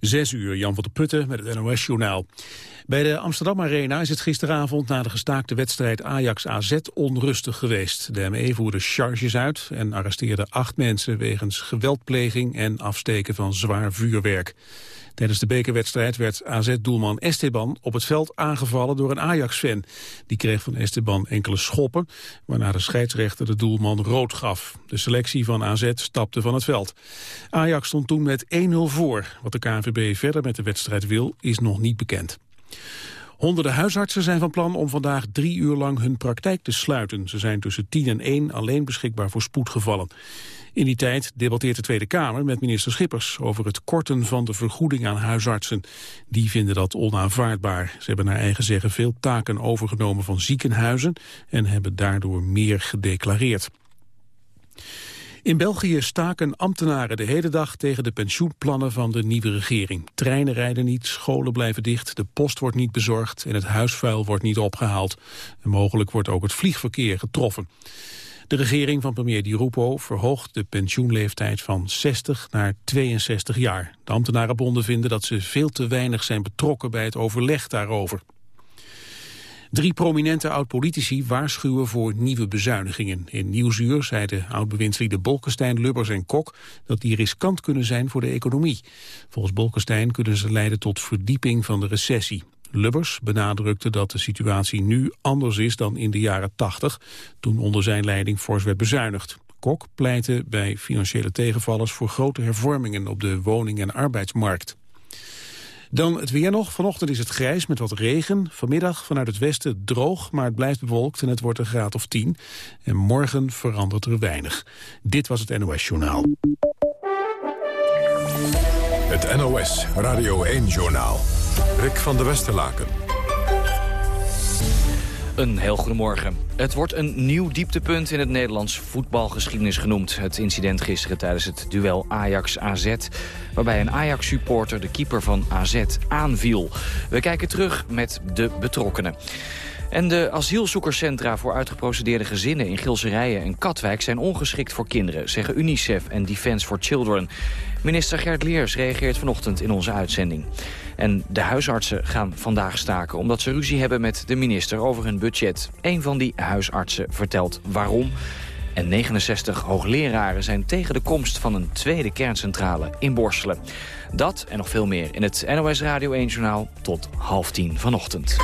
Zes uur, Jan van der Putten met het NOS-journaal. Bij de Amsterdam Arena is het gisteravond na de gestaakte wedstrijd Ajax-AZ onrustig geweest. De ME voerde charges uit en arresteerde acht mensen wegens geweldpleging en afsteken van zwaar vuurwerk. Tijdens de bekerwedstrijd werd AZ-doelman Esteban op het veld aangevallen door een Ajax-fan. Die kreeg van Esteban enkele schoppen, waarna de scheidsrechter de doelman rood gaf. De selectie van AZ stapte van het veld. Ajax stond toen met 1-0 voor. Wat de KNVB verder met de wedstrijd wil, is nog niet bekend. Honderden huisartsen zijn van plan om vandaag drie uur lang hun praktijk te sluiten. Ze zijn tussen 10 en 1 alleen beschikbaar voor spoedgevallen. In die tijd debatteert de Tweede Kamer met minister Schippers over het korten van de vergoeding aan huisartsen. Die vinden dat onaanvaardbaar. Ze hebben naar eigen zeggen veel taken overgenomen van ziekenhuizen en hebben daardoor meer gedeclareerd. In België staken ambtenaren de hele dag tegen de pensioenplannen van de nieuwe regering. Treinen rijden niet, scholen blijven dicht, de post wordt niet bezorgd en het huisvuil wordt niet opgehaald. En mogelijk wordt ook het vliegverkeer getroffen. De regering van premier Di Rupo verhoogt de pensioenleeftijd van 60 naar 62 jaar. De ambtenarenbonden vinden dat ze veel te weinig zijn betrokken bij het overleg daarover. Drie prominente oud-politici waarschuwen voor nieuwe bezuinigingen. In Nieuwsuur zeiden oud-bewindslieden Bolkestein, Lubbers en Kok... dat die riskant kunnen zijn voor de economie. Volgens Bolkestein kunnen ze leiden tot verdieping van de recessie. Lubbers benadrukte dat de situatie nu anders is dan in de jaren 80... toen onder zijn leiding fors werd bezuinigd. Kok pleitte bij financiële tegenvallers voor grote hervormingen op de woning- en arbeidsmarkt. Dan het weer nog. Vanochtend is het grijs met wat regen. Vanmiddag vanuit het westen droog, maar het blijft bewolkt en het wordt een graad of 10. En morgen verandert er weinig. Dit was het NOS Journaal. Het NOS Radio 1 Journaal. Rick van der Westerlaken. Een heel goedemorgen. Het wordt een nieuw dieptepunt in het Nederlands voetbalgeschiedenis genoemd. Het incident gisteren tijdens het duel Ajax-AZ... waarbij een Ajax-supporter de keeper van AZ aanviel. We kijken terug met de betrokkenen. En de asielzoekerscentra voor uitgeprocedeerde gezinnen in Gilserijen en Katwijk zijn ongeschikt voor kinderen, zeggen UNICEF en Defence for Children. Minister Gert Leers reageert vanochtend in onze uitzending. En de huisartsen gaan vandaag staken omdat ze ruzie hebben met de minister over hun budget. Een van die huisartsen vertelt waarom. En 69 hoogleraren zijn tegen de komst van een tweede kerncentrale in Borselen. Dat en nog veel meer in het NOS Radio 1-journaal tot half tien vanochtend.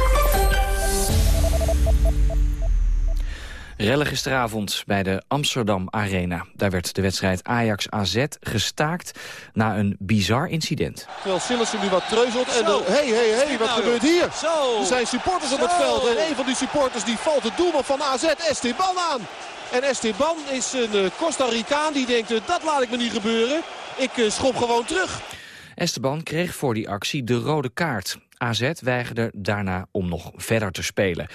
Rellen gisteravond bij de Amsterdam Arena. Daar werd de wedstrijd Ajax-AZ gestaakt na een bizar incident. Terwijl Sillissen nu wat treuzelt. En hé, hé, hé, wat nou, gebeurt hier? Zo. Er zijn supporters op het veld. En een van die supporters die valt de doelman van AZ, Esteban, aan. En Esteban is een eh, Costa Ricaan die denkt, eh, dat laat ik me niet gebeuren. Ik eh, schop gewoon terug. Esteban kreeg voor die actie de rode kaart. AZ weigerde daarna om nog verder te spelen.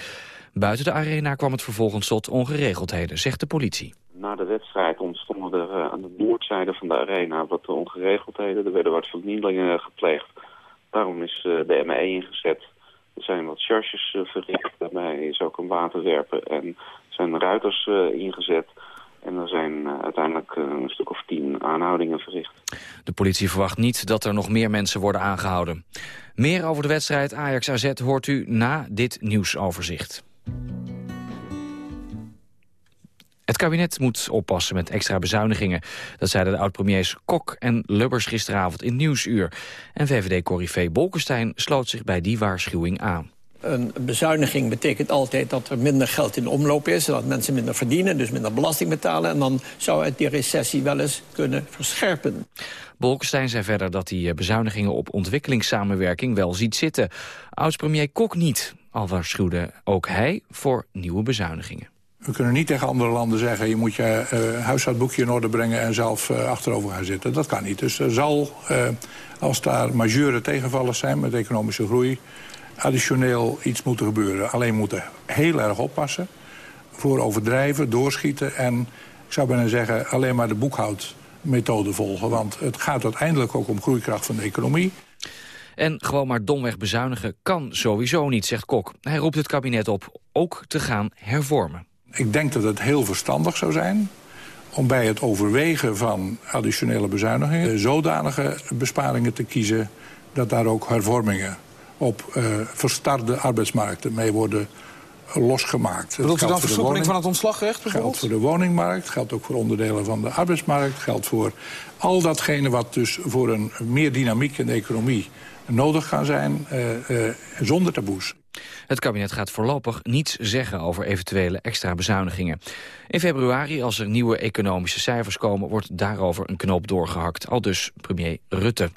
Buiten de arena kwam het vervolgens tot ongeregeldheden, zegt de politie. Na de wedstrijd ontstonden er uh, aan de noordzijde van de arena wat ongeregeldheden. Er werden wat vernielingen gepleegd. Daarom is uh, de ME ingezet. Er zijn wat charges verricht. Daarbij is ook een waterwerpen en zijn ruiters ingezet. En er zijn uiteindelijk een stuk of tien aanhoudingen verricht. De politie verwacht niet dat er nog meer mensen worden aangehouden. Meer over de wedstrijd Ajax-AZ hoort u na dit nieuwsoverzicht. Het kabinet moet oppassen met extra bezuinigingen. Dat zeiden de oud-premiers Kok en Lubbers gisteravond in Nieuwsuur. En VVD-corrivé Bolkestein sloot zich bij die waarschuwing aan. Een bezuiniging betekent altijd dat er minder geld in omloop is... dat mensen minder verdienen, dus minder belasting betalen... en dan zou het die recessie wel eens kunnen verscherpen. Bolkestein zei verder dat hij eh, bezuinigingen op ontwikkelingssamenwerking wel ziet zitten. Oud-premier Kok niet, al waarschuwde ook hij voor nieuwe bezuinigingen. We kunnen niet tegen andere landen zeggen... je moet je uh, huishoudboekje in orde brengen en zelf uh, achterover gaan zitten. Dat kan niet. Dus er zal, uh, als daar majeure tegenvallers zijn met economische groei... additioneel iets moeten gebeuren. Alleen moeten heel erg oppassen voor overdrijven, doorschieten... en ik zou bijna zeggen alleen maar de boekhoudmethode volgen. Want het gaat uiteindelijk ook om groeikracht van de economie... En gewoon maar domweg bezuinigen kan sowieso niet, zegt Kok. Hij roept het kabinet op ook te gaan hervormen. Ik denk dat het heel verstandig zou zijn om bij het overwegen van additionele bezuinigingen... zodanige besparingen te kiezen dat daar ook hervormingen op uh, verstarde arbeidsmarkten mee worden losgemaakt. Bedoelt u dan versoepeling van het ontslagrecht Geldt voor de woningmarkt, geldt ook voor onderdelen van de arbeidsmarkt... geldt voor al datgene wat dus voor een meer dynamiek in de economie nodig kan zijn, uh, uh, zonder taboes. Het kabinet gaat voorlopig niets zeggen over eventuele extra bezuinigingen. In februari, als er nieuwe economische cijfers komen... wordt daarover een knoop doorgehakt, al dus premier Rutte.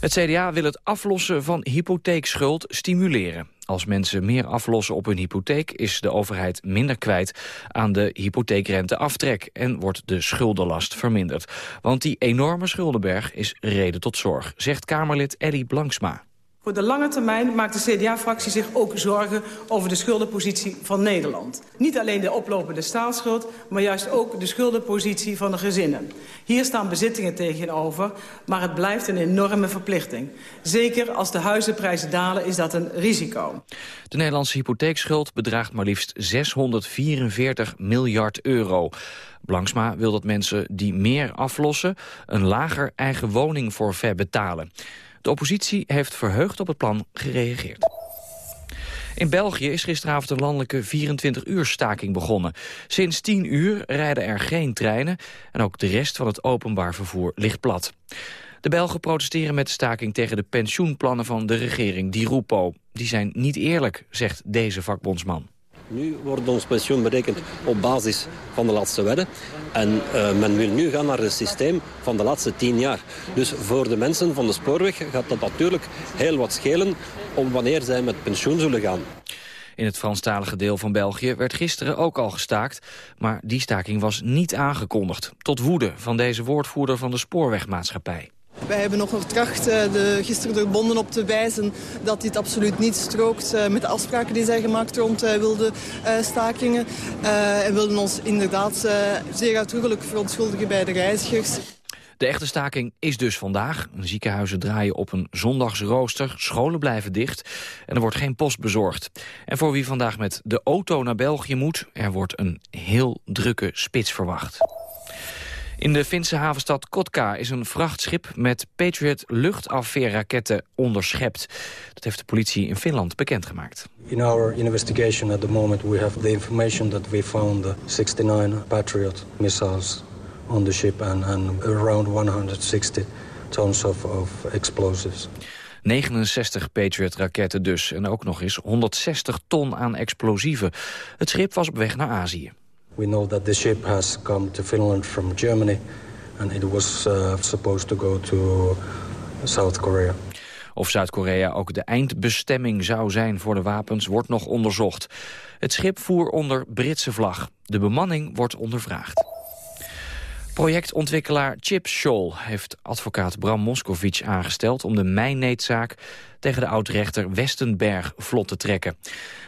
Het CDA wil het aflossen van hypotheekschuld stimuleren. Als mensen meer aflossen op hun hypotheek... is de overheid minder kwijt aan de hypotheekrenteaftrek... en wordt de schuldenlast verminderd. Want die enorme schuldenberg is reden tot zorg, zegt Kamerlid Ellie Blanksma. Voor de lange termijn maakt de CDA-fractie zich ook zorgen over de schuldenpositie van Nederland. Niet alleen de oplopende staatsschuld, maar juist ook de schuldenpositie van de gezinnen. Hier staan bezittingen tegenover, maar het blijft een enorme verplichting. Zeker als de huizenprijzen dalen is dat een risico. De Nederlandse hypotheekschuld bedraagt maar liefst 644 miljard euro. Blanksma wil dat mensen die meer aflossen... een lager eigen woning voor betalen. De oppositie heeft verheugd op het plan gereageerd. In België is gisteravond een landelijke 24-uur staking begonnen. Sinds 10 uur rijden er geen treinen en ook de rest van het openbaar vervoer ligt plat. De Belgen protesteren met de staking tegen de pensioenplannen van de regering Di Rupo. Die zijn niet eerlijk, zegt deze vakbondsman. Nu wordt ons pensioen berekend op basis van de laatste wetten. En uh, men wil nu gaan naar een systeem van de laatste tien jaar. Dus voor de mensen van de spoorweg gaat dat natuurlijk heel wat schelen... om wanneer zij met pensioen zullen gaan. In het Franstalige deel van België werd gisteren ook al gestaakt. Maar die staking was niet aangekondigd. Tot woede van deze woordvoerder van de spoorwegmaatschappij. Wij hebben nog getracht uh, de, gisteren de bonden op te wijzen dat dit absoluut niet strookt uh, met de afspraken die zijn gemaakt rond uh, wilde stakingen. en wilden ons inderdaad zeer uitdrukkelijk verontschuldigen bij de reizigers. De echte staking is dus vandaag. Ziekenhuizen draaien op een zondagsrooster, scholen blijven dicht en er wordt geen post bezorgd. En voor wie vandaag met de auto naar België moet, er wordt een heel drukke spits verwacht. In de Finse havenstad Kotka is een vrachtschip met Patriot luchtafweerraketten onderschept. Dat heeft de politie in Finland bekendgemaakt. In our investigation at the moment we have the information that we found 69 Patriot missiles on the ship and, and around 160 tons of, of explosives. 69 Patriot-raketten dus en ook nog eens 160 ton aan explosieven. Het schip was op weg naar Azië. We know that the ship has come to Finland from Germany and it was uh, supposed to go to South Korea. Of Zuid-Korea ook de eindbestemming zou zijn voor de wapens wordt nog onderzocht. Het schip voer onder Britse vlag. De bemanning wordt ondervraagd. Projectontwikkelaar Chip Scholl heeft advocaat Bram Moskovic aangesteld... om de mijnneetzaak tegen de oud-rechter Westenberg vlot te trekken.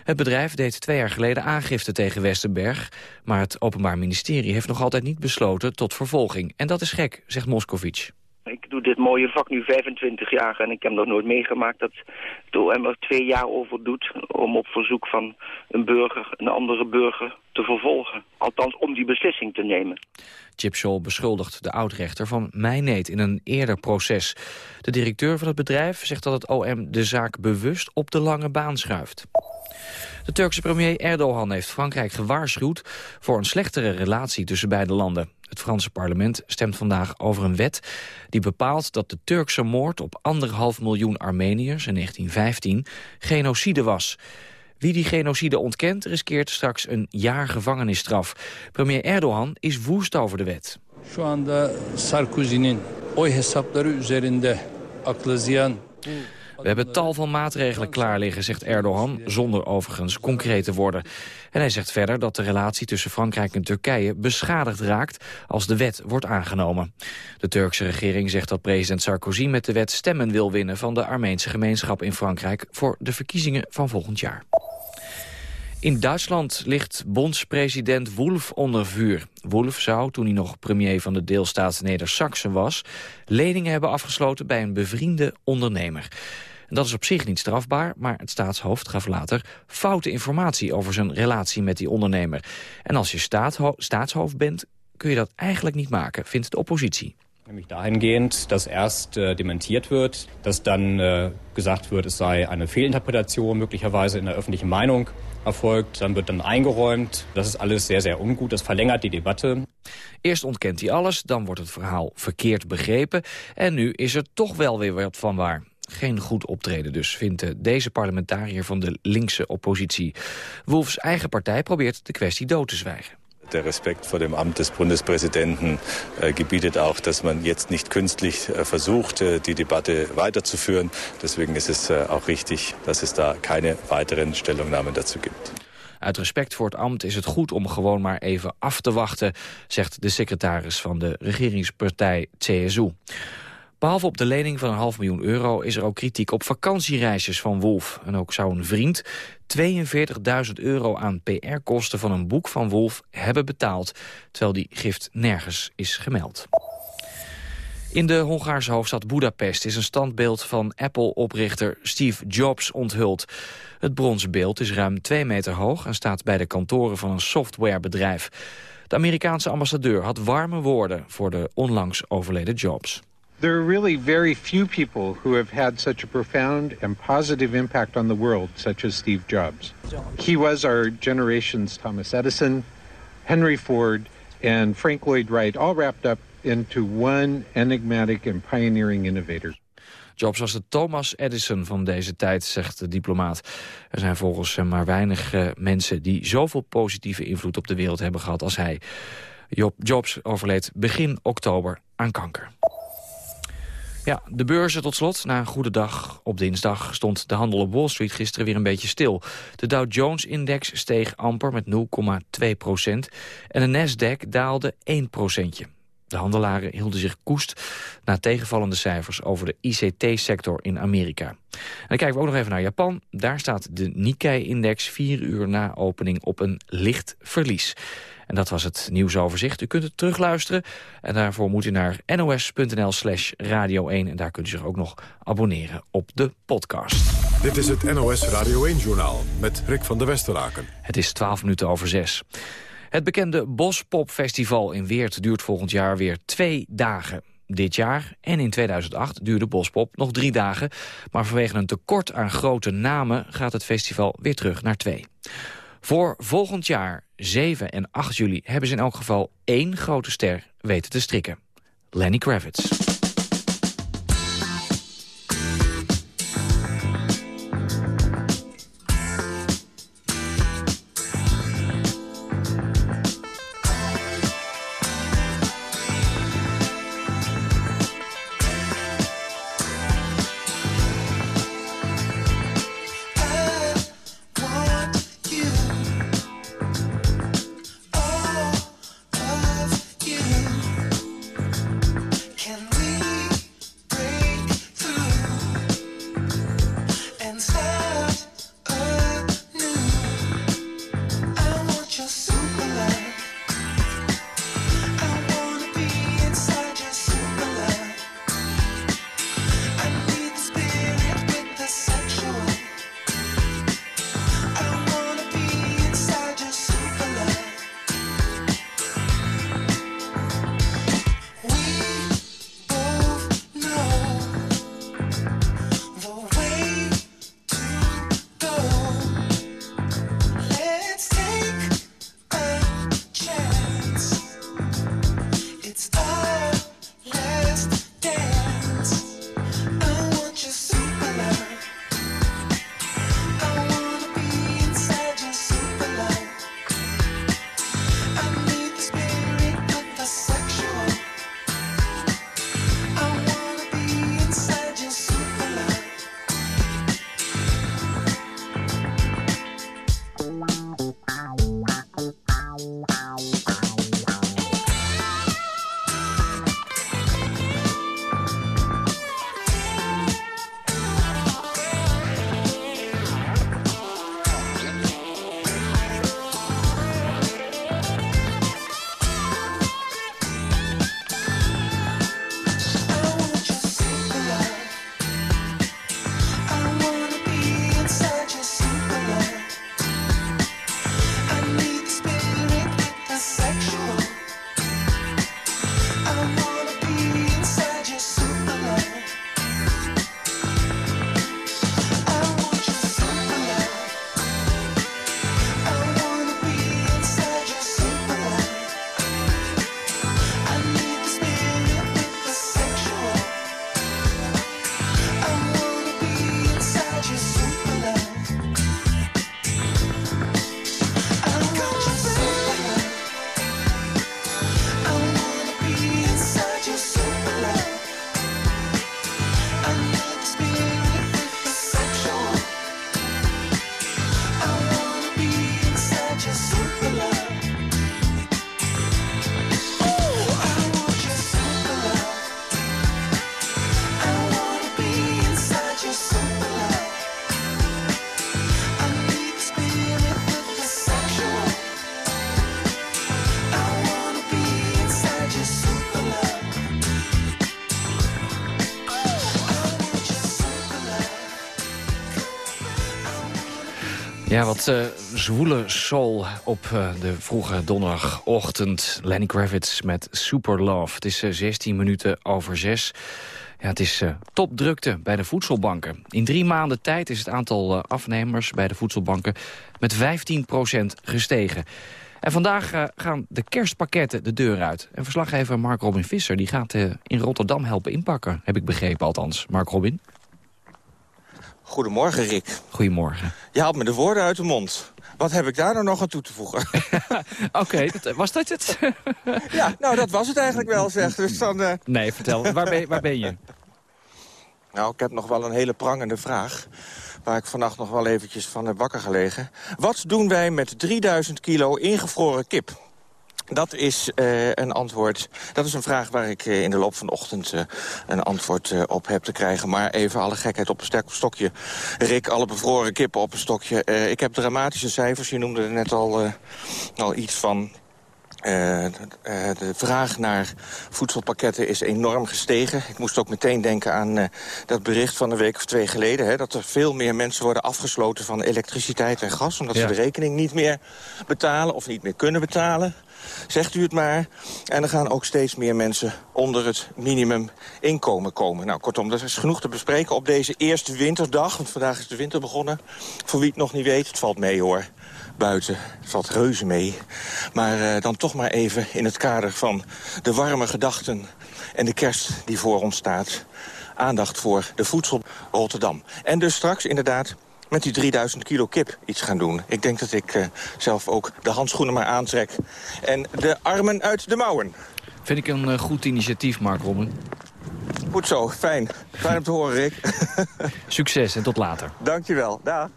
Het bedrijf deed twee jaar geleden aangifte tegen Westenberg... maar het Openbaar Ministerie heeft nog altijd niet besloten tot vervolging. En dat is gek, zegt Moskovic. Ik doe dit mooie vak nu 25 jaar en ik heb nog nooit meegemaakt dat de OM er twee jaar over doet om op verzoek van een burger een andere burger te vervolgen. Althans om die beslissing te nemen. Chip Scholl beschuldigt de oudrechter van mijneet in een eerder proces. De directeur van het bedrijf zegt dat het OM de zaak bewust op de lange baan schuift. De Turkse premier Erdogan heeft Frankrijk gewaarschuwd voor een slechtere relatie tussen beide landen. Het Franse parlement stemt vandaag over een wet die bepaalt dat de Turkse moord op anderhalf miljoen Armeniërs in 1915 genocide was. Wie die genocide ontkent, riskeert straks een jaar gevangenisstraf. Premier Erdogan is woest over de wet. Şu oy hesapları üzerinde ziyan we hebben tal van maatregelen klaar liggen, zegt Erdogan, zonder overigens concreet te worden. En hij zegt verder dat de relatie tussen Frankrijk en Turkije beschadigd raakt als de wet wordt aangenomen. De Turkse regering zegt dat president Sarkozy met de wet stemmen wil winnen van de Armeense gemeenschap in Frankrijk voor de verkiezingen van volgend jaar. In Duitsland ligt bondspresident Wolf onder vuur. Wolf zou, toen hij nog premier van de deelstaat Neder-Saxen was... leningen hebben afgesloten bij een bevriende ondernemer. En dat is op zich niet strafbaar, maar het staatshoofd gaf later foute informatie over zijn relatie met die ondernemer. En als je staatshoofd bent, kun je dat eigenlijk niet maken, vindt de oppositie. Nämlich dahingehend, dass erst äh, dementiert wird, dass dann äh, gesagt wird, es sei eine Fehlinterpretation möglicherweise in der öffentlichen Meinung erfolgt. Dann wird dann eingeräumt. Das ist alles sehr, sehr ungut. Das verlängert die Debatte. Eerst ontkent hij alles, dan wordt het verhaal verkeerd begrepen. En nu is er toch wel weer wat van waar. Geen goed optreden dus, vindt deze parlementariër van de linkse oppositie. Wolfs eigen partij probeert de kwestie dood te zwijgen. Der Respekt vor dem Amt des Bundespräsidenten äh, gebietet auch, dass man jetzt nicht künstlich äh, versucht, äh, die Debatte weiterzuführen. Deswegen ist es äh, auch richtig, dass es da keine weiteren Stellungnahmen dazu gibt. Uit respect voor het ambt is het goed om gewoon maar even af te wachten, zegt de secretaris van de regeringspartij CSU. Behalve op de lening van een half miljoen euro is er ook kritiek op vakantiereisjes van Wolf. En ook zou een vriend 42.000 euro aan PR-kosten van een boek van Wolf hebben betaald, terwijl die gift nergens is gemeld. In de Hongaarse hoofdstad Budapest is een standbeeld van Apple-oprichter Steve Jobs onthuld. Het bronzen beeld is ruim 2 meter hoog en staat bij de kantoren van een softwarebedrijf. De Amerikaanse ambassadeur had warme woorden voor de onlangs overleden Jobs. There are really very few people who have had such a profound and positive impact on the world, such as Steve Jobs. He was our generation's Thomas Edison, Henry Ford, and Frank Lloyd Wright, all wrapped up into one enigmatic and pioneering innovator. Jobs was de Thomas Edison van deze tijd, zegt de diplomaat. Er zijn volgens hem maar weinig uh, mensen die zoveel positieve invloed op de wereld hebben gehad als hij. Job Jobs overleed begin oktober aan kanker. Ja, de beurzen tot slot. Na een goede dag op dinsdag stond de handel op Wall Street gisteren weer een beetje stil. De Dow Jones-index steeg amper met 0,2 procent. En de Nasdaq daalde 1 procentje. De handelaren hielden zich koest na tegenvallende cijfers over de ICT-sector in Amerika. En dan kijken we ook nog even naar Japan. Daar staat de Nikkei-index vier uur na opening op een licht verlies. En dat was het nieuwsoverzicht. U kunt het terugluisteren. En daarvoor moet u naar nos.nl slash radio 1. En daar kunt u zich ook nog abonneren op de podcast. Dit is het NOS Radio 1-journaal met Rick van der Westeraken. Het is 12 minuten over 6. Het bekende Bospop-festival in Weert duurt volgend jaar weer twee dagen. Dit jaar en in 2008 duurde Bospop nog drie dagen. Maar vanwege een tekort aan grote namen gaat het festival weer terug naar twee. Voor volgend jaar, 7 en 8 juli, hebben ze in elk geval één grote ster weten te strikken. Lenny Kravitz. Wat uh, zwoele soul op uh, de vroege donderdagochtend. Lenny Kravitz met Super Love. Het is uh, 16 minuten over 6. Ja, het is topdrukte bij de voedselbanken. In drie maanden tijd is het aantal afnemers bij de voedselbanken met 15% gestegen. En vandaag gaan de kerstpakketten de deur uit. En verslaggever Mark Robin Visser die gaat in Rotterdam helpen inpakken. Heb ik begrepen althans. Mark Robin? Goedemorgen, Rick. Goedemorgen. Je haalt me de woorden uit de mond. Wat heb ik daar nou nog aan toe te voegen? Oké, was dat het? ja, nou, dat was het eigenlijk wel, zeg. Dus dan, uh... Nee, vertel. Waar ben, waar ben je? Nou, ik heb nog wel een hele prangende vraag waar ik vannacht nog wel eventjes van heb wakker gelegen. Wat doen wij met 3000 kilo ingevroren kip? Dat is uh, een antwoord. Dat is een vraag waar ik uh, in de loop van de ochtend uh, een antwoord op heb te krijgen. Maar even alle gekheid op een stokje. Rick, alle bevroren kippen op een stokje. ik heb dramatische cijfers. Je noemde er net al, al iets van. Uh, de vraag naar voedselpakketten is enorm gestegen. Ik moest ook meteen denken aan uh, dat bericht van een week of twee geleden... Hè, dat er veel meer mensen worden afgesloten van elektriciteit en gas... omdat ja. ze de rekening niet meer betalen of niet meer kunnen betalen. Zegt u het maar. En er gaan ook steeds meer mensen onder het minimuminkomen komen. Nou, kortom, er is genoeg te bespreken op deze eerste winterdag. Want vandaag is de winter begonnen. Voor wie het nog niet weet, het valt mee hoor buiten. Het valt reuze mee. Maar uh, dan toch maar even in het kader van de warme gedachten... en de kerst die voor ons staat. Aandacht voor de voedsel Rotterdam. En dus straks inderdaad met die 3000 kilo kip iets gaan doen. Ik denk dat ik uh, zelf ook de handschoenen maar aantrek. En de armen uit de mouwen. Vind ik een uh, goed initiatief, Mark Robben. Goed zo, fijn. Fijn om te horen, Rick. Succes en tot later. Dankjewel, dag.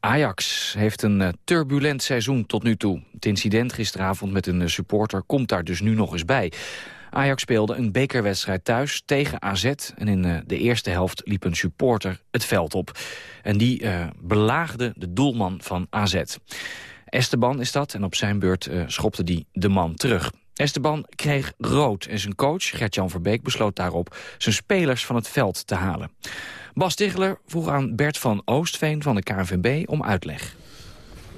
Ajax heeft een uh, turbulent seizoen tot nu toe. Het incident gisteravond met een supporter komt daar dus nu nog eens bij. Ajax speelde een bekerwedstrijd thuis tegen AZ. En in uh, de eerste helft liep een supporter het veld op. En die belaagde de doelman van AZ. Esteban is dat en op zijn beurt schopte die de man terug. Esteban kreeg rood en zijn coach, Gert-Jan Verbeek, besloot daarop zijn spelers van het veld te halen. Bas Ticheler vroeg aan Bert van Oostveen van de KNVB om uitleg.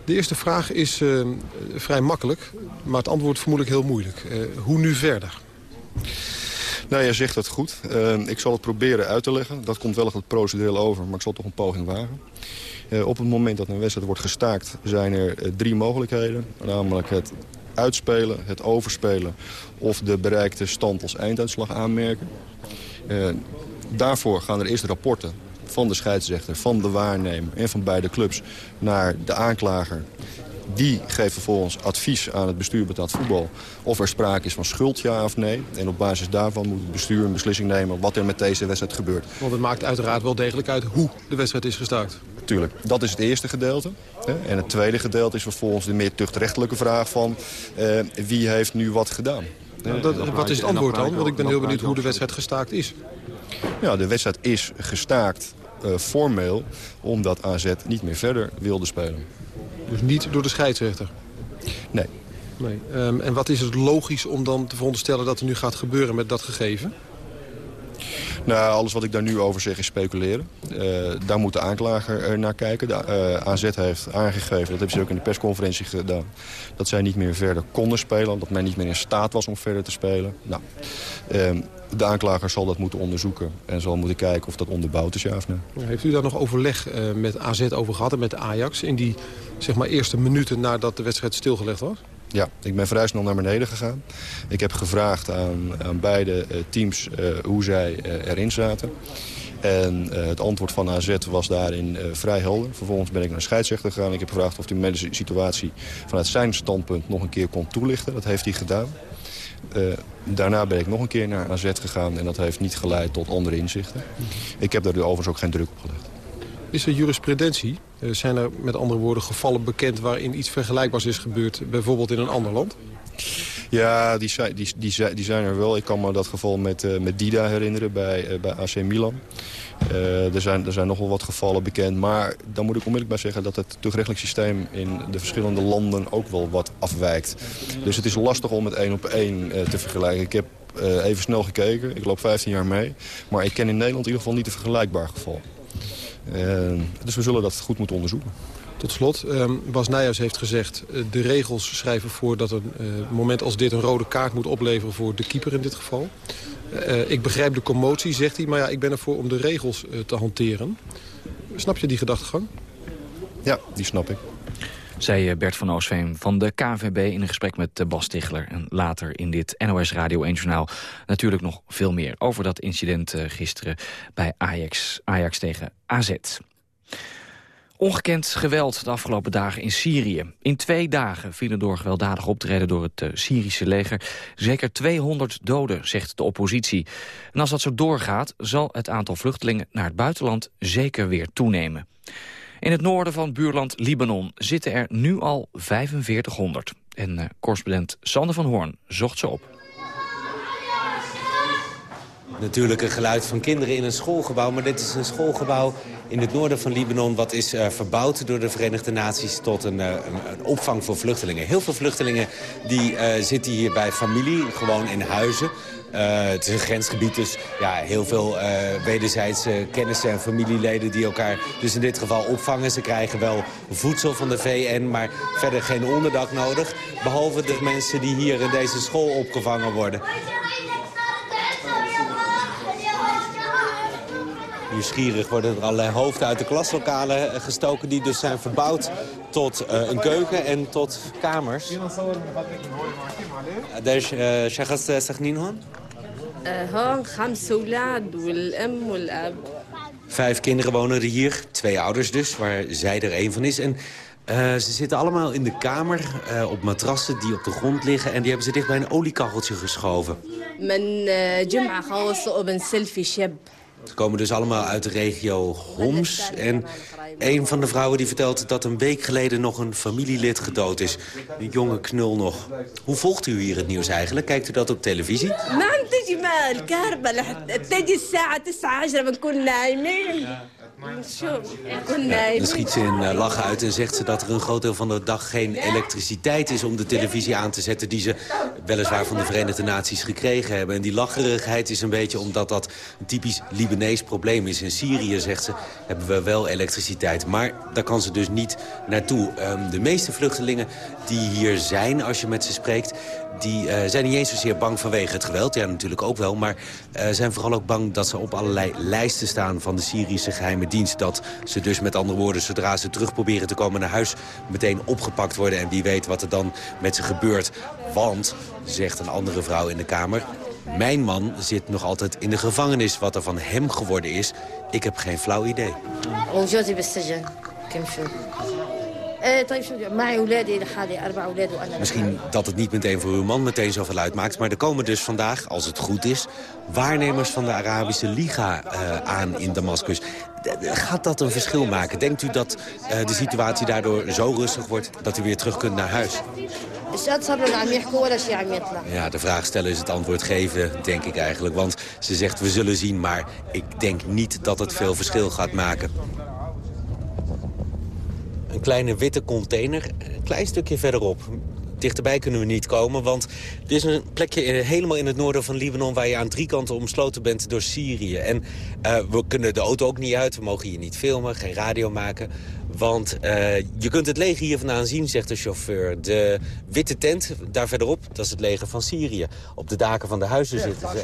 De eerste vraag is uh, vrij makkelijk, maar het antwoord vermoedelijk heel moeilijk. Uh, hoe nu verder? Nou, jij zegt dat goed. Uh, ik zal het proberen uit te leggen. Dat komt wel het procedureel over, maar ik zal toch een poging wagen. Uh, op het moment dat een wedstrijd wordt gestaakt zijn er uh, drie mogelijkheden. Namelijk het uitspelen, het overspelen of de bereikte stand als einduitslag aanmerken. Daarvoor gaan er eerst rapporten van de scheidsrechter, van de waarnemer en van beide clubs naar de aanklager die geeft vervolgens advies aan het bestuur betaald voetbal... of er sprake is van schuld, ja of nee. En op basis daarvan moet het bestuur een beslissing nemen... wat er met deze wedstrijd gebeurt. Want het maakt uiteraard wel degelijk uit hoe de wedstrijd is gestaakt. Tuurlijk, dat is het eerste gedeelte. En het tweede gedeelte is vervolgens de meer tuchtrechtelijke vraag van... Eh, wie heeft nu wat gedaan. Nou, dat, wat is het antwoord dan? Want ik ben heel benieuwd hoe de wedstrijd gestaakt is. Ja, de wedstrijd is gestaakt uh, formeel omdat AZ niet meer verder wilde spelen. Dus niet door de scheidsrechter? Nee. nee. Um, en wat is het logisch om dan te veronderstellen dat er nu gaat gebeuren met dat gegeven? Nou, alles wat ik daar nu over zeg is speculeren. Uh, daar moet de aanklager naar kijken. De uh, AZ heeft aangegeven, dat hebben ze ook in de persconferentie gedaan... dat zij niet meer verder konden spelen. Dat men niet meer in staat was om verder te spelen. Nou, uh, de aanklager zal dat moeten onderzoeken. En zal moeten kijken of dat onderbouwd is, ja of nee. Heeft u daar nog overleg eh, met AZ over gehad en met Ajax... in die zeg maar, eerste minuten nadat de wedstrijd stilgelegd was? Ja, ik ben vrij snel naar beneden gegaan. Ik heb gevraagd aan, aan beide uh, teams uh, hoe zij uh, erin zaten. En het antwoord van AZ was daarin vrij helder. Vervolgens ben ik naar de scheidsrechter gegaan. Ik heb gevraagd of me de situatie vanuit zijn standpunt nog een keer kon toelichten. Dat heeft hij gedaan. daarna ben ik nog een keer naar AZ gegaan en dat heeft niet geleid tot andere inzichten. Ik heb daar overigens ook geen druk op gelegd. Is er jurisprudentie? Zijn er met andere woorden gevallen bekend waarin iets vergelijkbaars is gebeurd, bijvoorbeeld in een ander land? Ja, die zijn, die, die, zijn er wel. Ik kan me dat geval met, uh, met Dida herinneren bij, uh, bij AC Milan. Er, zijn, er zijn nog wel wat gevallen bekend. Maar dan moet ik onmiddellijk bij zeggen dat het toegerechtelijk systeem in de verschillende landen ook wel wat afwijkt. Dus het is lastig om het één op één te vergelijken. Ik heb even snel gekeken. Ik loop 15 jaar mee. Maar ik ken in Nederland in ieder geval niet een vergelijkbaar geval. Dus we zullen dat goed moeten onderzoeken. Tot slot, um, Bas Nijhuis heeft gezegd... Uh, de regels schrijven voor dat een uh, moment als dit een rode kaart moet opleveren... voor de keeper in dit geval. Ik begrijp de commotie, zegt hij, maar ja, ik ben ervoor om de regels te hanteren. Snap je die gedachtegang? Ja, die snap ik zei Bert van Oosveen van de KVB in een gesprek met Bas Tichler. En later in dit NOS Radio 1 Journaal natuurlijk nog veel meer... over dat incident gisteren bij Ajax, Ajax tegen AZ. Ongekend geweld de afgelopen dagen in Syrië. In twee dagen vielen door gewelddadig optreden door het Syrische leger... zeker 200 doden, zegt de oppositie. En als dat zo doorgaat, zal het aantal vluchtelingen naar het buitenland zeker weer toenemen. In het noorden van buurland Libanon zitten er nu al 4500. En uh, correspondent Sander van Hoorn zocht ze op. Natuurlijk een geluid van kinderen in een schoolgebouw, maar dit is een schoolgebouw in het noorden van Libanon... wat is uh, verbouwd door de Verenigde Naties tot een, uh, een, opvang voor vluchtelingen. Heel veel vluchtelingen die, zitten hier bij familie, gewoon in huizen. Eh, het is een grensgebied, dus ja, heel veel eh, wederzijdse kennissen en familieleden die elkaar dus in dit geval opvangen. Ze krijgen wel voedsel van de VN, maar verder geen onderdak nodig. Behalve de mensen die hier in deze school opgevangen worden. Nieuwsgierig worden er allerlei hoofden uit de klaslokalen eh, gestoken... die dus zijn verbouwd tot een keuken en tot kamers. Deze uh, هون؟ هون خمس أولاد والأم والأب. Vijf kinderen wonen er hier, twee ouders dus, waar zij er één van is. En uh, ze zitten allemaal in de kamer uh, op matrassen die op de grond liggen... en die hebben ze dicht bij een oliekacheltje geschoven. ze komen dus allemaal uit de regio Homs. En een van de vrouwen die vertelt dat een week geleden nog een familielid gedood is. Een jonge knul nog. Hoe volgt u hier het nieuws eigenlijk? Kijkt u dat op televisie? Dan schiet ze in uh, lachen uit en zegt ze dat er een groot deel van de dag geen elektriciteit is om de televisie aan te zetten die ze weliswaar van de Verenigde Naties gekregen hebben. En die lacherigheid is een beetje omdat dat een typisch Libanees probleem is. In Syrië, zegt ze, hebben we wel elektriciteit. Maar daar kan ze dus niet naartoe. Um, de meeste vluchtelingen die hier zijn, als je met ze spreekt die uh, zijn niet eens zozeer bang vanwege het geweld. Ja, natuurlijk ook wel. Maar uh, zijn vooral ook bang dat ze op allerlei lijsten staan van de Syrische geheime dienst. Dat ze dus met andere woorden, zodra ze terug proberen te komen naar huis... meteen opgepakt worden en wie weet wat er dan met ze gebeurt. Want, zegt een andere vrouw in de Kamer... Mijn man zit nog altijd in de gevangenis. Wat er van hem geworden is, ik heb geen flauw idee. Misschien dat het niet meteen voor uw man meteen zoveel uitmaakt... maar er komen dus vandaag, als het goed is... waarnemers van de Arabische Liga uh, aan in Damascus. Gaat dat een verschil maken? Denkt u dat uh, de situatie daardoor zo rustig wordt... dat u weer terug kunt naar huis? Ja, de vraag stellen is het antwoord geven, denk ik eigenlijk. Want ze zegt, we zullen zien, maar ik denk niet dat het veel verschil gaat maken kleine witte container, een klein stukje verderop. Dichterbij kunnen we niet komen, want dit is een plekje helemaal in het noorden van Libanon... waar je aan drie kanten omsloten bent door Syrië. En uh, we kunnen de auto ook niet uit, we mogen hier niet filmen, geen radio maken... Want uh, je kunt het leger hier vandaan zien, zegt de chauffeur. De witte tent, daar verderop, dat is het leger van Syrië. Op de daken van de huizen zitten ze.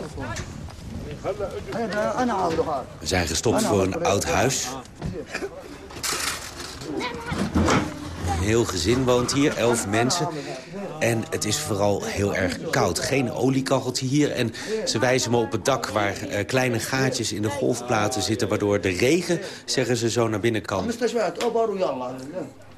We zijn gestopt voor een oud huis. Een heel gezin woont hier, elf mensen. En het is vooral heel erg koud. Geen oliekacheltje hier. En ze wijzen me op het dak waar uh, kleine gaatjes in de golfplaten zitten... waardoor de regen, zeggen ze, zo naar binnen kan.